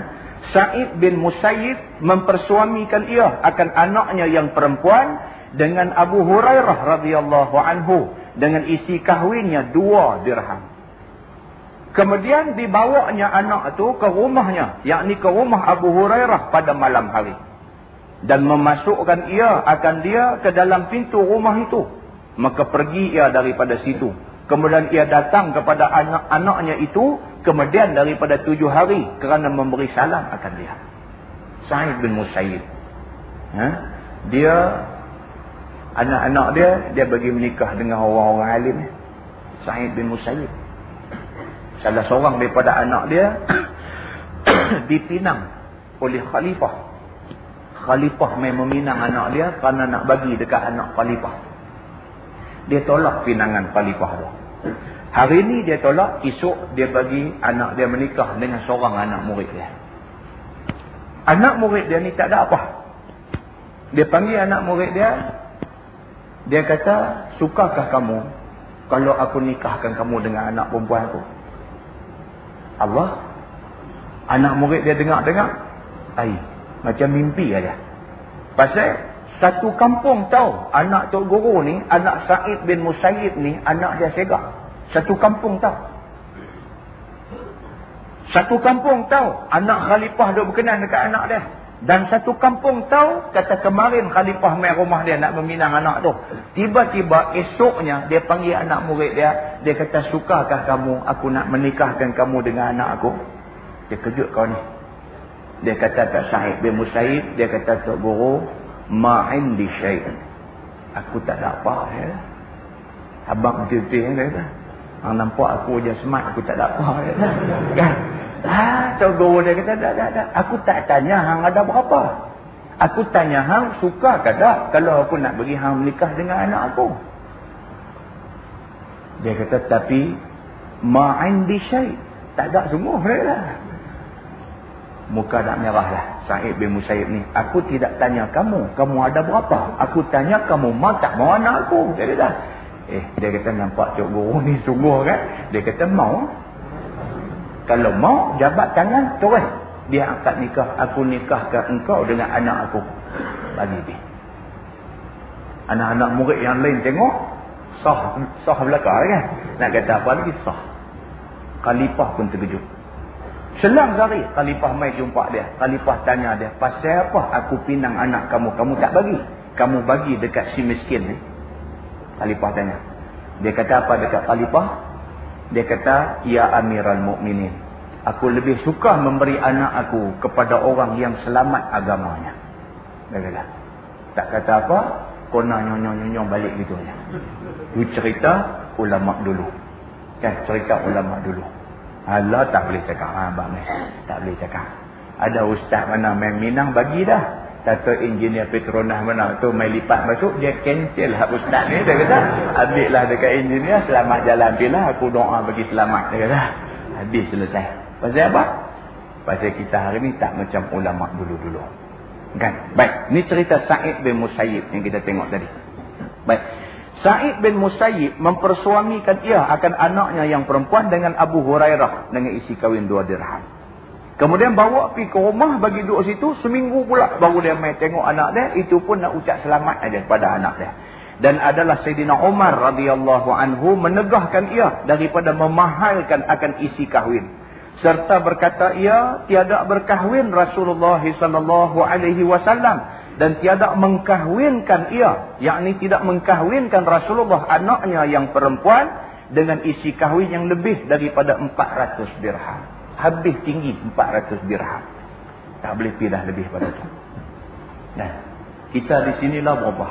Sa'id bin Musayyib mempersuamikan ia akan anaknya yang perempuan dengan Abu Hurairah radhiyallahu anhu dengan isi kahwinnya dua dirham. Kemudian dibawanya anak itu ke rumahnya, yakni ke rumah Abu Hurairah pada malam hari. Dan memasukkan ia akan dia ke dalam pintu rumah itu. Maka pergi ia daripada situ. Kemudian ia datang kepada anak-anaknya itu. Kemudian daripada tujuh hari. Kerana memberi salam akan dia. Sa'id bin Musayyid. Ha? Dia. Anak-anak dia. Dia bagi menikah dengan orang-orang alim. Sa'id bin Musayyid. Salah seorang daripada anak dia. dipinang oleh khalifah. Khalifah main meminang anak dia. Kerana nak bagi dekat anak khalifah dia tolak pinangan khalifah tu. Hari ni dia tolak, esok dia bagi anak dia menikah dengan seorang anak murid dia. Anak murid dia ni tak ada apa. Dia panggil anak murid dia, dia kata, sukakah kamu kalau aku nikahkan kamu dengan anak perempuan aku? Allah, anak murid dia dengar-dengar, air, macam mimpi aja. Pasal satu kampung tahu anak Tok Guru ni, anak Said bin Musayyib ni, anak dia segak. Satu kampung tahu. Satu kampung tahu anak khalifah dia berkenan dekat anak dia. Dan satu kampung tahu kata kemarin khalifah main rumah dia nak meminang anak tu. Tiba-tiba esoknya dia panggil anak murid dia. Dia kata sukakah kamu aku nak menikahkan kamu dengan anak aku. Dia kejut kau ni. Dia kata tak Syahid bin Musayyib. Dia kata Tok Guru ma'indi syait. Aku tak ada apa ya. Abang betul-betul ya kata. Nampak aku je smart aku tak ada apa ya. Kan? Ah, tok guru dia kata tak ada tak. Aku tak tanya hang ada berapa. Aku tanya hang suka ke tak kalau aku nak bagi hang menikah dengan anak aku. Dia kata tapi ma'indi syait. Tak ada semua ya muka dah merah lah. Sa'id bin Musayyib ni. Aku tidak tanya kamu. Kamu ada berapa? Aku tanya kamu mau tak mau anak aku. Dia kata. Eh, dia kata nampak cok guru ni sungguh kan? Dia kata mau. Kalau mau, jabat tangan, terus. Dia angkat nikah. Aku nikahkan engkau dengan anak aku. Bagi dia. Anak-anak murid yang lain tengok. Sah, sah belakang kan? Nak kata apa lagi? Sah. Khalifah pun terkejut. Selang hari Khalifah mai jumpa dia. Khalifah tanya dia, "Pasal apa aku pinang anak kamu? Kamu tak bagi. Kamu bagi dekat si miskin ni?" Khalifah tanya. Dia kata apa dekat Khalifah? Dia kata, "Ya Amiral Mukminin, aku lebih suka memberi anak aku kepada orang yang selamat agamanya." Dia kata, "Tak kata apa, kona nyonyong-nyonyong balik gitu aja." Itu cerita ulama dulu. Kan cerita ulama dulu. Allah tak boleh cakap ha. Tak boleh cakap. Ada ustaz mana main Minang bagi dah. Kata engineer Petronas mana tu main lipat masuk. Dia cancel hak ustaz ni. Dia kata ambil lah dekat engineer. Selamat jalan pilih. Aku doa bagi selamat. Dia kata habis selesai. Pasal apa? Pasal kita hari ni tak macam ulama dulu-dulu. Kan? Baik, ni cerita Sa'id bin Musayyib yang kita tengok tadi. Baik. Sa'id bin Musayyib mempersuamikan ia akan anaknya yang perempuan dengan Abu Hurairah dengan isi kahwin dua dirham. Kemudian bawa pergi ke rumah bagi duduk situ seminggu pula baru dia mai tengok anak dia itu pun nak ucap selamat aja kepada anak dia. Dan adalah Sayyidina Umar radhiyallahu anhu menegahkan ia daripada memahalkan akan isi kahwin. Serta berkata ia tiada berkahwin Rasulullah sallallahu alaihi wasallam dan tiada mengkahwinkan ia yakni tidak mengkahwinkan Rasulullah anaknya yang perempuan dengan isi kahwin yang lebih daripada 400 dirham habis tinggi 400 dirham tak boleh pilih lebih pada itu nah kita di sinilah berapa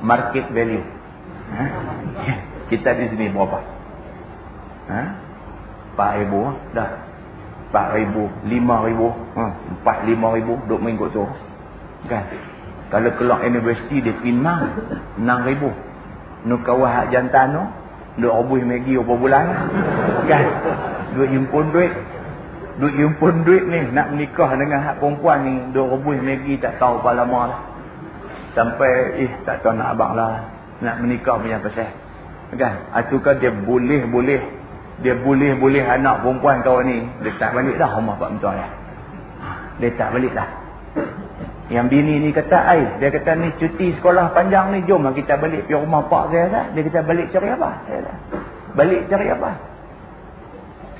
market value ha? kita di sini berapa ha? 4 ribu dah 4 ribu 5 ribu ha? 4 5 ribu minggu tu Kan? Kalau keluar universiti dia pinang 6 ribu. Nu kawah hak jantan tu. Duk obuh megi berapa bulan. Kan? Duk himpun duit. Duk himpun duit ni. Nak menikah dengan hak perempuan ni. Duk obuh megi tak tahu berapa lama lah. Sampai eh tak tahu nak abang lah. Nak menikah punya pasal. Kan? Itu kan dia boleh-boleh. Dia boleh-boleh anak perempuan kau ni. Dia tak balik dah rumah Pak Mentua ya. Dia tak balik dah. Yang bini ni kata, ai, dia kata ni cuti sekolah panjang ni, jom lah kita balik pergi rumah pak saya lah. Dia kata balik cari apa? Saya. Balik cari apa?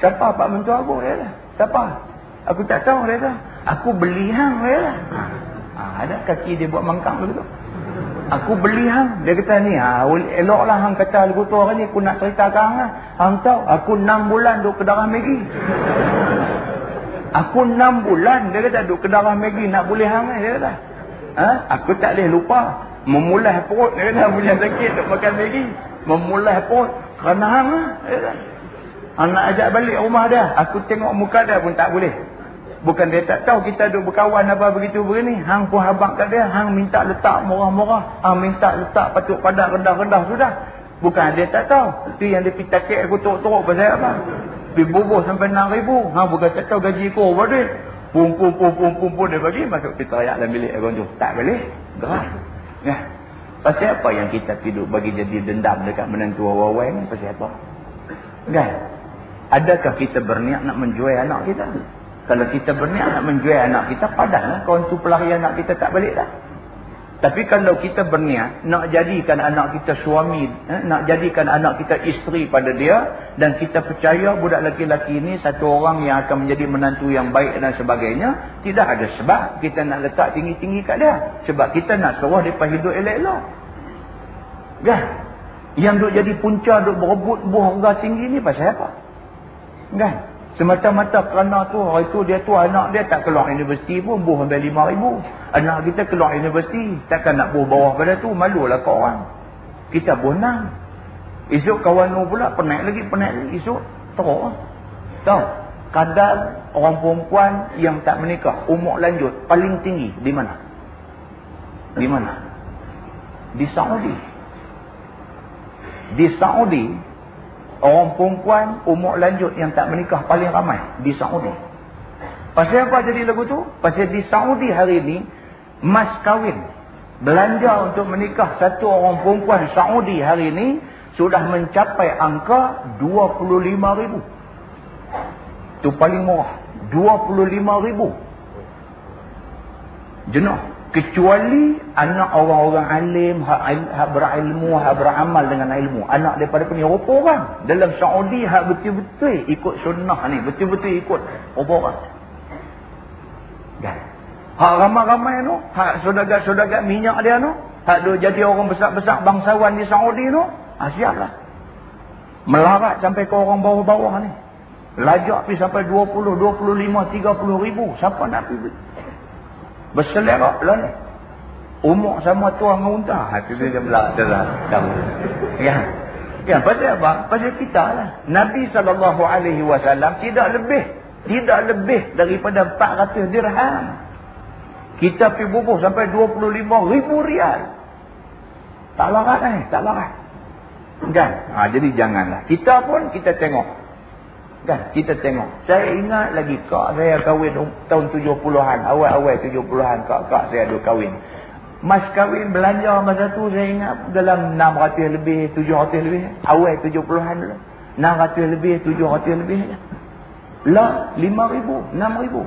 Siapa pak mentua aku? Saya lah. Siapa? Aku tak tahu dia kata. Aku beli hang saya lah. Ha, ada kaki dia buat mangkang begitu. Aku beli hang. Dia kata ni, ha, eloklah hang kata lagu tu orang ni, aku nak cerita ke hang lah. Hang tahu, aku 6 bulan duduk ke darah Maggie. Aku enam bulan dia kata duduk ke darah Maggi nak boleh hangat dia kata. Ha? Aku tak boleh lupa. Memulai perut dia kata punya sakit duduk makan Maggi. Memulai perut. Kerana hang lah. Dia kata. Anak ajak balik rumah dia. Aku tengok muka dia pun tak boleh. Bukan dia tak tahu kita duduk berkawan apa begitu begini. Hang pun habak kat dia. Hang minta letak murah-murah. Hang minta letak patut padat rendah-rendah sudah. Bukan dia tak tahu. Itu yang dia pergi takik aku turuk-turuk pasal apa. Pergi bubuh sampai 6 ribu. Ha, bukan tak tahu gaji kau apa duit. Pum, pum, pum, pum, pum, dia bagi. Masuk kita rayak dalam bilik orang tu. Tak boleh. Gerak. Ya. Pasal apa yang kita tidur bagi jadi dendam dekat menentu orang-orang ni? Pasal apa? Kan? Adakah kita berniat nak menjual anak kita? Kalau kita berniat nak menjual anak kita, padahlah tu pelari anak kita tak balik dah. Tapi kalau kita berniat nak jadikan anak kita suami, eh, nak jadikan anak kita isteri pada dia dan kita percaya budak lelaki-lelaki ini satu orang yang akan menjadi menantu yang baik dan sebagainya, tidak ada sebab kita nak letak tinggi-tinggi kat dia. Sebab kita nak suruh dia hidup elok-elok. Kan? Yang duk jadi punca duk berebut buah harga tinggi ni pasal apa? Kan? Semata-mata kerana tu, hari tu dia tu anak dia tak keluar universiti pun, buh sampai lima ribu. Anak kita keluar universiti, takkan nak buh bawah pada tu, malulah kau orang. Kita buh enam. Esok kawan tu pula, penaik lagi, penaik lagi. Esok, teruk. Tahu? Kadar orang perempuan yang tak menikah, umur lanjut, paling tinggi, di mana? Di mana? Di Saudi. Di Saudi, Orang perempuan umur lanjut yang tak menikah paling ramai di Saudi. Pasal apa jadi lagu tu? Pasal di Saudi hari ini, mas kahwin. Belanja untuk menikah satu orang perempuan Saudi hari ini, sudah mencapai angka 25 ribu. Itu paling murah. 25 ribu. Jenuh kecuali anak orang-orang alim hak, hak berilmu hak beramal dengan ilmu. Anak daripada penirupa orang. Dalam Saudi hak betul-betul ikut sunnah ni. Betul-betul ikut orang. Kan? Hak ramai-ramai tu hak saudagar-saudagar minyak dia tu hak dia jadi orang besar-besar bangsawan di Saudi tu ah, siaplah. Melarat sampai ke orang bawah-bawah ni. Lajak pergi sampai 20, 25, 30 ribu. Siapa nak pergi Berselerak lah ni. Umur sama tuan dengan unta. Hati dia belak adalah kamu. Ya. Ya, pasal apa? Pasal kita lah. Nabi SAW tidak lebih. Tidak lebih daripada 400 dirham. Kita pergi bubuh sampai 25 ribu rial. Tak larat eh. Tak larat. Kan? Ha, jadi janganlah. Kita pun kita tengok. Kan kita tengok. Saya ingat lagi kak saya kahwin um, tahun 70-an. Awal-awal 70-an kak-kak saya ada kahwin. Mas kahwin belanja masa tu saya ingat dalam 600 lebih, 700 lebih. Awal 70-an dulu. 600 lebih, 700 lebih. Lah 5 ribu, 6 ribu.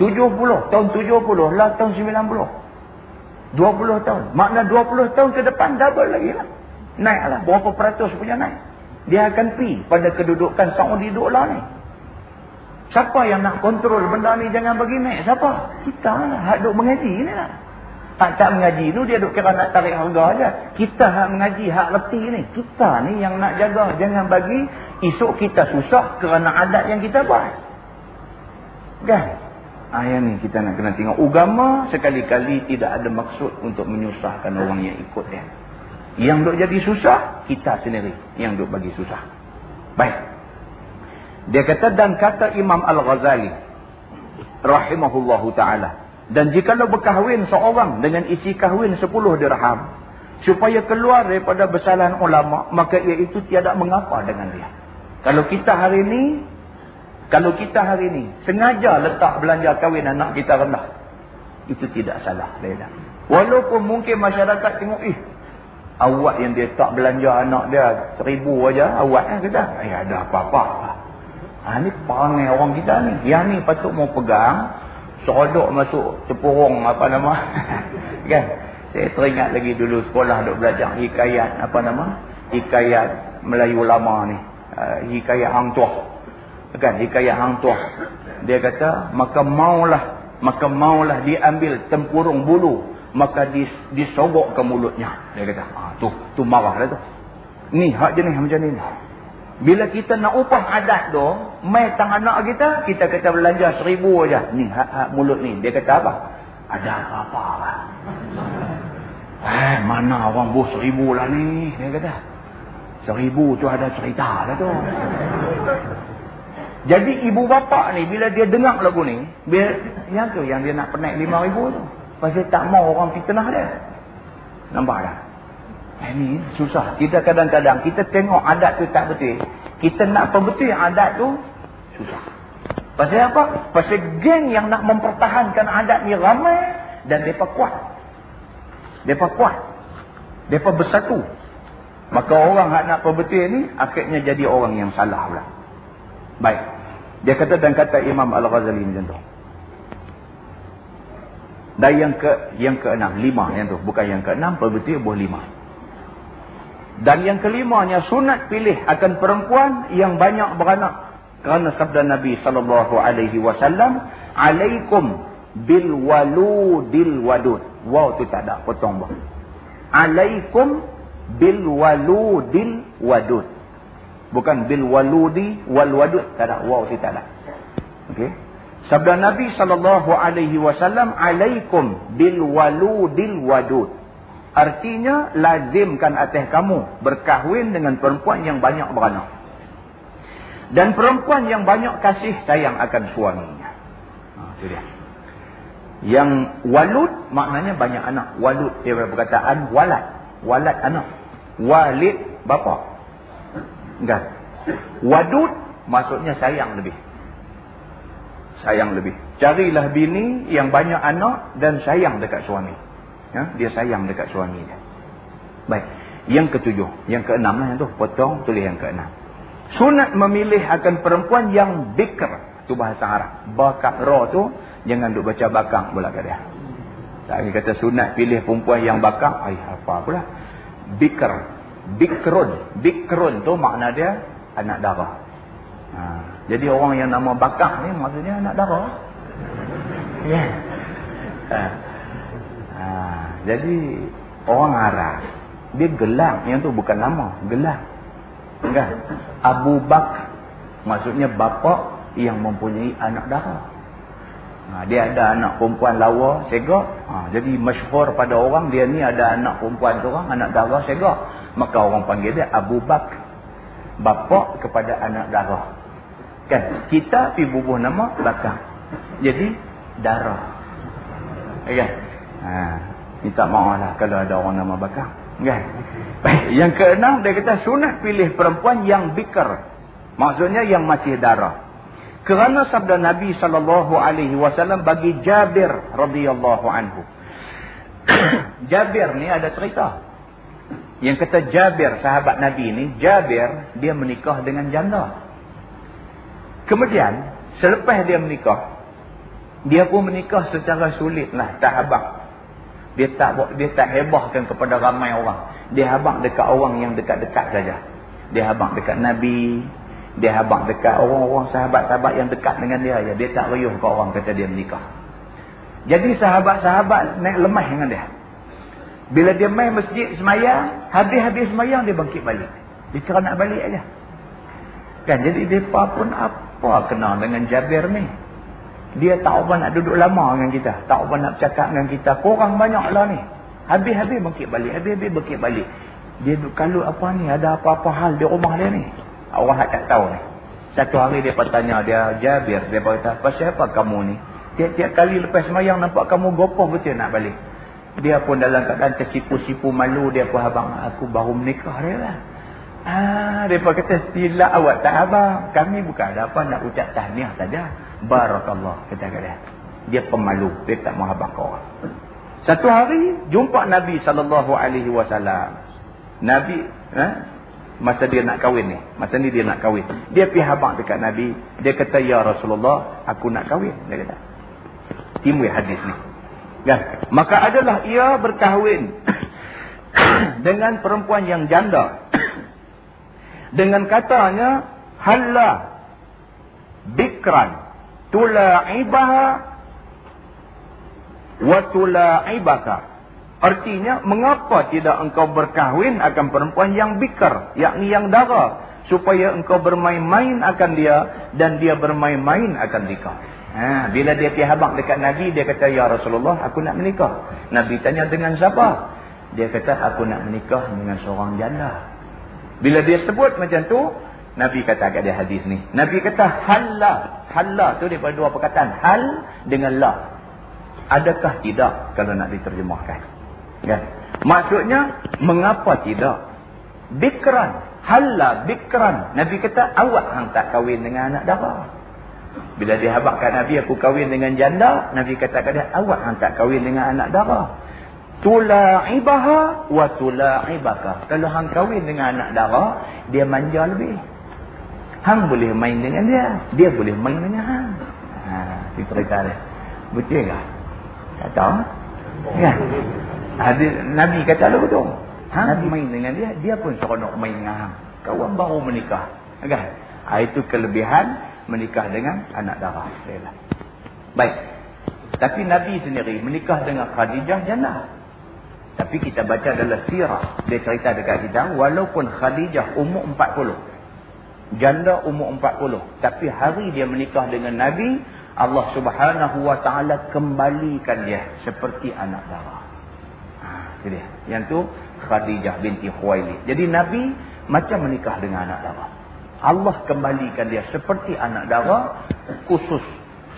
70, tahun 70, lah tahun 90. 20 tahun. Makna 20 tahun ke depan double lagi lah. Naiklah. Berapa peratus punya naik. Dia akan pi pada kedudukan Saudi dolar ni. Siapa yang nak kontrol benda ni jangan bagi naik? Siapa? Kita lah. Hak duk mengaji ni lah. Hak tak mengaji tu dia duk kira nak tarik harga aja. Kita hak mengaji, hak reti ni. Kita ni yang nak jaga. Jangan bagi esok kita susah kerana adat yang kita buat. Kan? Ah, yang ni kita nak kena tengok. Ugama sekali-kali tidak ada maksud untuk menyusahkan orang yang ikut dia. Yang duk jadi susah, kita sendiri yang duk bagi susah. Baik. Dia kata dan kata Imam Al-Ghazali rahimahullahu taala dan jika lo berkahwin seorang dengan isi kahwin 10 dirham supaya keluar daripada besalan ulama maka iaitu tiada mengapa dengan dia. Kalau kita hari ini kalau kita hari ini sengaja letak belanja kahwin anak kita rendah itu tidak salah. Walaupun mungkin masyarakat tengok ih awak yang dia tak belanja anak dia seribu aja awak kan kata eh ada apa-apa. Ha, ni perangai orang kita ni. Yang ni patut mau pegang serodok masuk cepurung apa nama kan? Saya teringat lagi dulu sekolah duk belajar hikayat apa nama hikayat Melayu lama ni. Uh, hikayat hang tuah. Kan hikayat hang tuah. Dia kata maka maulah maka maulah diambil tempurung bulu maka dis, disogok ke mulutnya. Dia kata ah tu tu marah dah tu. Ni hak jenis macam ni bila kita nak upah adat tu mai tang anak kita kita kata belanja seribu aja. Ni hak, hak mulut ni. Dia kata apa? Ada apa-apa lah. eh mana orang bos seribu lah ni? Dia kata. Seribu tu ada cerita lah tu. Jadi ibu bapa ni bila dia dengar lagu ni bila yang tu yang dia nak penaik lima ribu tu. Pasal tak mau orang fitnah dia. Nampak tak? Ini eh, susah. Kita kadang-kadang, kita tengok adat tu tak betul. Kita nak perbetul adat tu, susah. Pasal apa? Pasal geng yang nak mempertahankan adat ni ramai dan mereka kuat. Mereka kuat. Mereka bersatu. Maka orang yang nak perbetul ni, akhirnya jadi orang yang salah pula. Baik. Dia kata dan kata Imam Al-Ghazali macam tu. Dan yang ke yang keenam, lima yang tu. Bukan yang keenam, perbetul buah lima. Dan yang kelimanya, sunat pilih akan perempuan yang banyak beranak. Kerana sabda Nabi SAW, Alaikum bil waludil wadud. Wow tu tak ada, potong buah. Alaikum bil waludil wadud. Bukan bil waludi wal wadud. Tak ada, wow tu tak ada. Okey. Sabda Nabi sallallahu alaihi wasallam alaikum bil waludil wadud. Artinya lazimkan atas kamu berkahwin dengan perempuan yang banyak beranak. Dan perempuan yang banyak kasih sayang akan suaminya. Ha, itu dia. Yang walud maknanya banyak anak. Walud dia perkataan walad. Walad anak. Walid bapa. Enggak. Wadud maksudnya sayang lebih sayang lebih. Carilah bini yang banyak anak dan sayang dekat suami. Ya, dia sayang dekat suami dia. Baik. Yang ketujuh, yang keenam lah yang tu, potong tulis yang keenam. Sunat memilih akan perempuan yang bikr. Itu bahasa Arab. Bakak roh tu jangan duk baca bakang pula kat dia. Saya kata sunat pilih perempuan yang bakang, ai apa pula? Bikr. Bikrun. Bikrun tu makna dia anak darah. Ha. Jadi orang yang nama bakah ni maksudnya anak darah. Ya. Yeah. Ha. Jadi orang Arab dia gelang yang tu bukan nama, gelang. Kan? Abu Bakar maksudnya bapa yang mempunyai anak darah. Ha, dia ada anak perempuan lawa, segak. Ha, jadi masyhur pada orang dia ni ada anak perempuan tu orang, anak darah segak. Maka orang panggil dia Abu Bakar. Bapa kepada anak darah. Kan? Kita pi bubuh nama bakar. Jadi darah. Kan? Ha, minta maaf lah kalau ada orang nama bakar. Kan? Baik, yang keenam dia kata sunat pilih perempuan yang bikar. Maksudnya yang masih darah. Kerana sabda Nabi wasallam bagi Jabir radhiyallahu anhu. Jabir ni ada cerita. Yang kata Jabir sahabat Nabi ni, Jabir dia menikah dengan janda. Kemudian selepas dia menikah, dia pun menikah secara sulit lah, tak habaq. Dia tak dia tak hebahkan kepada ramai orang. Dia habaq dekat orang yang dekat-dekat saja. Dia habaq dekat Nabi, dia habang dekat orang-orang sahabat-sahabat yang dekat dengan dia. Ya, dia tak riuh ke orang kata dia menikah. Jadi sahabat-sahabat naik lemah dengan dia. Bila dia main masjid semayang, habis-habis semayang dia bangkit balik. Dia kira nak balik aja. Kan jadi depa pun apa kena dengan Jabir ni? Dia tak apa nak duduk lama dengan kita, tak apa nak bercakap dengan kita. Kurang banyaklah ni. Habis-habis bangkit balik, habis-habis bangkit balik. Dia kalau apa ni, ada apa-apa hal di rumah dia ni. Orang tak tahu ni. Satu hari dia bertanya dia Jabir. Dia berkata, pasal apa kamu ni? Tiap-tiap kali lepas semayang nampak kamu gopoh betul nak balik. Dia pun dalam keadaan tersipu-sipu malu. Dia pun abang aku baru menikah dia lah. Ah, dia kata, sila awak tak abang. Kami bukan ada apa nak ucap tahniah saja. Barakallah. Kata dia. Dia pemalu. Dia tak mahu abang kau Satu hari, jumpa Nabi SAW. Nabi, eh, masa dia nak kahwin ni. Masa ni dia nak kahwin. Dia pergi habang dekat Nabi. Dia kata, Ya Rasulullah, aku nak kahwin. Dia kata. Timbul hadis ni. Kan? Maka adalah ia berkahwin dengan perempuan yang janda. dengan katanya, Halla bikran tula'ibaha wa tula'ibaka. Artinya, mengapa tidak engkau berkahwin akan perempuan yang bikar, yakni yang dara, supaya engkau bermain-main akan dia dan dia bermain-main akan nikah. Ha, bila dia pergi habak dekat Nabi, dia kata, Ya Rasulullah, aku nak menikah. Nabi tanya dengan siapa? Dia kata, aku nak menikah dengan seorang janda. Bila dia sebut macam tu, Nabi kata kat dia hadis ni. Nabi kata, Halla. Halla tu daripada dua perkataan. Hal dengan la. Adakah tidak kalau nak diterjemahkan? Kan? Maksudnya, mengapa tidak? Bikran. Halla bikran. Nabi kata, awak hang tak kahwin dengan anak darah. Bila dia habakkan Nabi, aku kahwin dengan janda. Nabi kata kepada awak hang tak kahwin dengan anak darah. Tula'ibaha wa tula'ibaka. Kalau hang kahwin dengan anak darah, dia manja lebih. Hang boleh main dengan dia. Dia boleh main dengan hang. Ha, itu cerita dia. Betul tak? Tak tahu? Ya. Ada Nabi kata lah betul. Ha? Nabi main dengan dia, dia pun seronok main dengan hang. Kawan baru menikah. Kan? Ha, itu kelebihan menikah dengan anak darah. Yalah. Baik. Tapi Nabi sendiri menikah dengan Khadijah jannah. Tapi kita baca dalam sirah. Dia cerita dekat kita. Walaupun Khadijah umur 40. Janda umur 40. Tapi hari dia menikah dengan Nabi. Allah subhanahu wa ta'ala kembalikan dia. Seperti anak darah. Itu dia. Yang tu Khadijah binti Khuwaili. Jadi Nabi macam menikah dengan anak darah. Allah kembalikan dia seperti anak darah khusus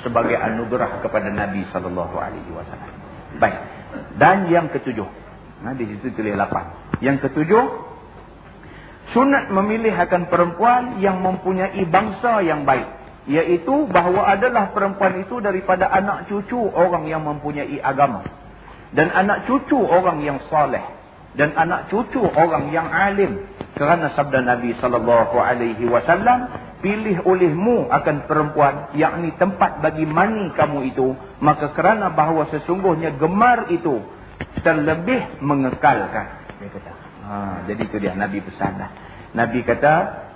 sebagai anugerah kepada Nabi sallallahu alaihi wasallam. Baik. Dan yang ketujuh. Nah di situ tulis lapan. Yang ketujuh sunat memilih akan perempuan yang mempunyai bangsa yang baik. Iaitu bahawa adalah perempuan itu daripada anak cucu orang yang mempunyai agama. Dan anak cucu orang yang saleh. Dan anak cucu orang yang alim. Kerana sabda Nabi wasallam pilih olehmu akan perempuan yakni tempat bagi mani kamu itu. Maka kerana bahawa sesungguhnya gemar itu terlebih mengekalkan. Dia kata ha jadi itu dia Nabi pesan Nabi kata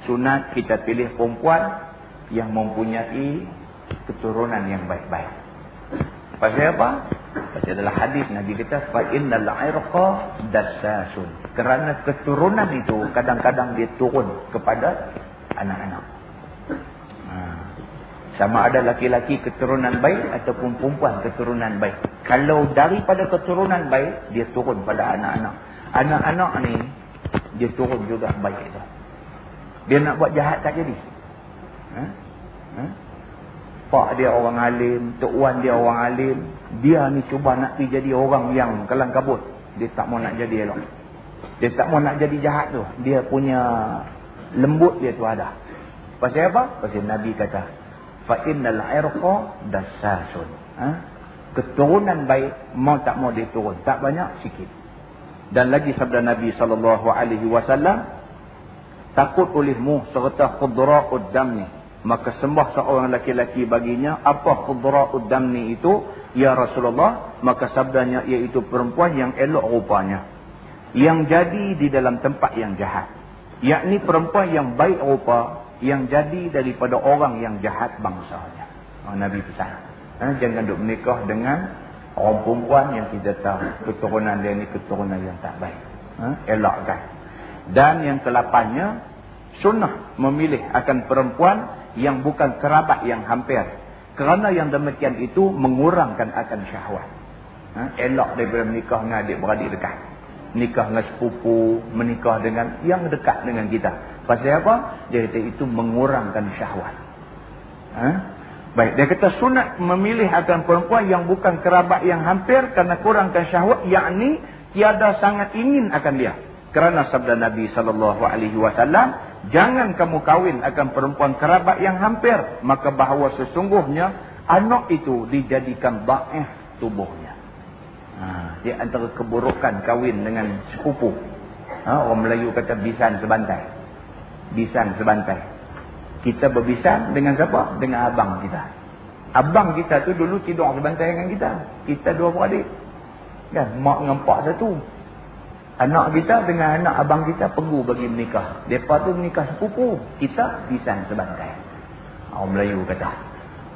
sunat kita pilih perempuan yang mempunyai keturunan yang baik-baik pasal apa Pasal adalah hadis Nabi kata fa innal 'irqa dassasun. Kerana keturunan itu kadang-kadang dia turun kepada anak-anak. Ha. Sama ada laki-laki keturunan baik ataupun perempuan keturunan baik. Kalau daripada keturunan baik dia turun pada anak-anak. Anak-anak ni dia turun juga baik itu. Dia nak buat jahat tak jadi. Ha? Ha? Pak dia orang alim, tok wan dia orang alim, dia ni cuba nak pergi jadi orang yang kelang kabut. Dia tak mau nak jadi elok. Dia tak mau nak jadi jahat tu. Dia punya lembut dia tu ada. Pasal apa? Pasal Nabi kata, fa innal irqa dassasun. Ha? Keturunan baik mau tak mau diturun, tak banyak sikit. Dan lagi sabda Nabi sallallahu alaihi wasallam, takut olehmu serta khudra'ud damni. Maka sembah seorang laki-laki baginya apa khudra'ud damni itu ya Rasulullah? Maka sabdanya iaitu perempuan yang elok rupanya yang jadi di dalam tempat yang jahat. Yakni perempuan yang baik rupa yang jadi daripada orang yang jahat bangsanya. Oh, Nabi pesan. Ha? jangan duk menikah dengan orang perempuan yang kita tahu keturunan dia ni keturunan yang tak baik ha? elakkan dan yang kelapannya, sunnah memilih akan perempuan yang bukan kerabat yang hampir. Kerana yang demikian itu mengurangkan akan syahwat. Ha? Elok daripada menikah dengan adik-beradik dekat. Menikah dengan sepupu, menikah dengan yang dekat dengan kita. Pasal apa? Dia kata itu mengurangkan syahwat. Ha? Baik, dia kata sunat memilih akan perempuan yang bukan kerabat yang hampir kerana kurangkan syahwat. Yakni tiada sangat ingin akan dia. Kerana sabda Nabi sallallahu alaihi wasallam, jangan kamu kahwin akan perempuan kerabat yang hampir, maka bahawa sesungguhnya anak itu dijadikan dhaif tubuhnya. Ha, dia antara keburukan kahwin dengan sepupu. Ha, orang Melayu kata bisan sebantai. Bisan sebantai. Kita berbisan dengan siapa? Dengan abang kita. Abang kita tu dulu tidur sebantai dengan kita. Kita dua beradik. Kan? Mak dengan pak satu. Anak kita dengan anak abang kita perlu bagi menikah. Mereka tu menikah sepupu. Kita pisang sebantai. Orang Melayu kata.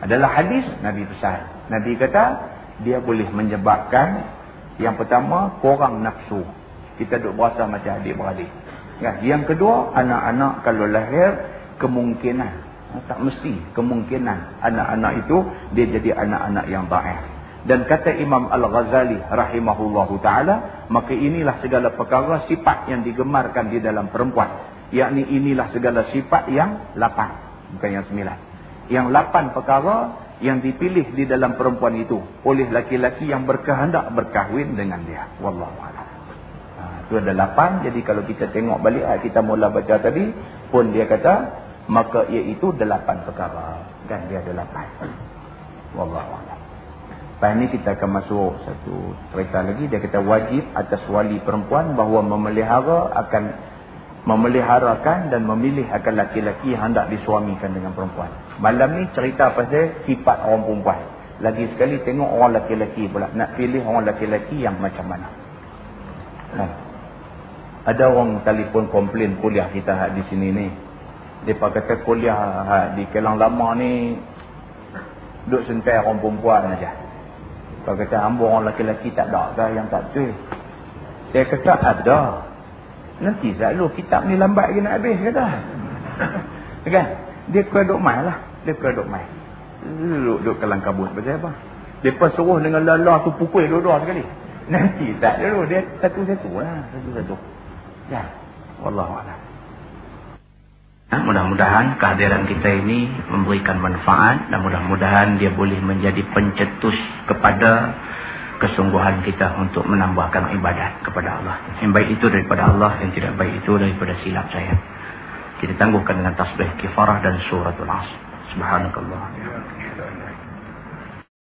Adalah hadis Nabi pesan. Nabi kata dia boleh menyebabkan yang pertama korang nafsu. Kita duduk berasa macam adik-beradik. Ya, yang kedua anak-anak kalau lahir kemungkinan. Tak mesti kemungkinan anak-anak itu dia jadi anak-anak yang baik. Dan kata Imam Al-Ghazali rahimahullahu ta'ala, maka inilah segala perkara sifat yang digemarkan di dalam perempuan. Yakni inilah segala sifat yang lapan. Bukan yang sembilan. Yang lapan perkara yang dipilih di dalam perempuan itu. Oleh laki-laki yang berkehendak berkahwin dengan dia. Wallahualam. Ha, itu ada lapan. Jadi kalau kita tengok balik, kita mula baca tadi. Pun dia kata, maka iaitu delapan perkara. Kan dia ada lapan. Wallahualam. Lepas ni kita akan masuk satu cerita lagi. Dia kata wajib atas wali perempuan bahawa memelihara akan memeliharakan dan memilih akan laki-laki hendak disuamikan dengan perempuan. Malam ni cerita pasal sifat orang perempuan. Lagi sekali tengok orang laki-laki pula. Nak pilih orang laki-laki yang macam mana. Ha. Ada orang telefon komplain kuliah kita di sini ni. Dia kata kuliah ha, di Kelang Lama ni duduk sentai orang perempuan aja. Kau kata hamba orang laki-laki tak ada ke yang tak betul. Dia kata ada. Nanti selalu kitab ni lambat lagi nak habis kata. kan? Dia kena duduk main lah. Dia kena duduk main. Duduk, duduk kelang kabut. Pasal apa? Pun suruh dengan lelah tu pukul dua-dua sekali. Nanti tak dulu. Dia satu-satu lah. Satu-satu. Ya. Wallahualam. Ya, mudah-mudahan kehadiran kita ini memberikan manfaat dan mudah-mudahan dia boleh menjadi pencetus kepada kesungguhan kita untuk menambahkan ibadat kepada Allah. Yang baik itu daripada Allah, yang tidak baik itu daripada silap saya. Kita tangguhkan dengan tasbih kifarah dan suratul as. Subhanakallah.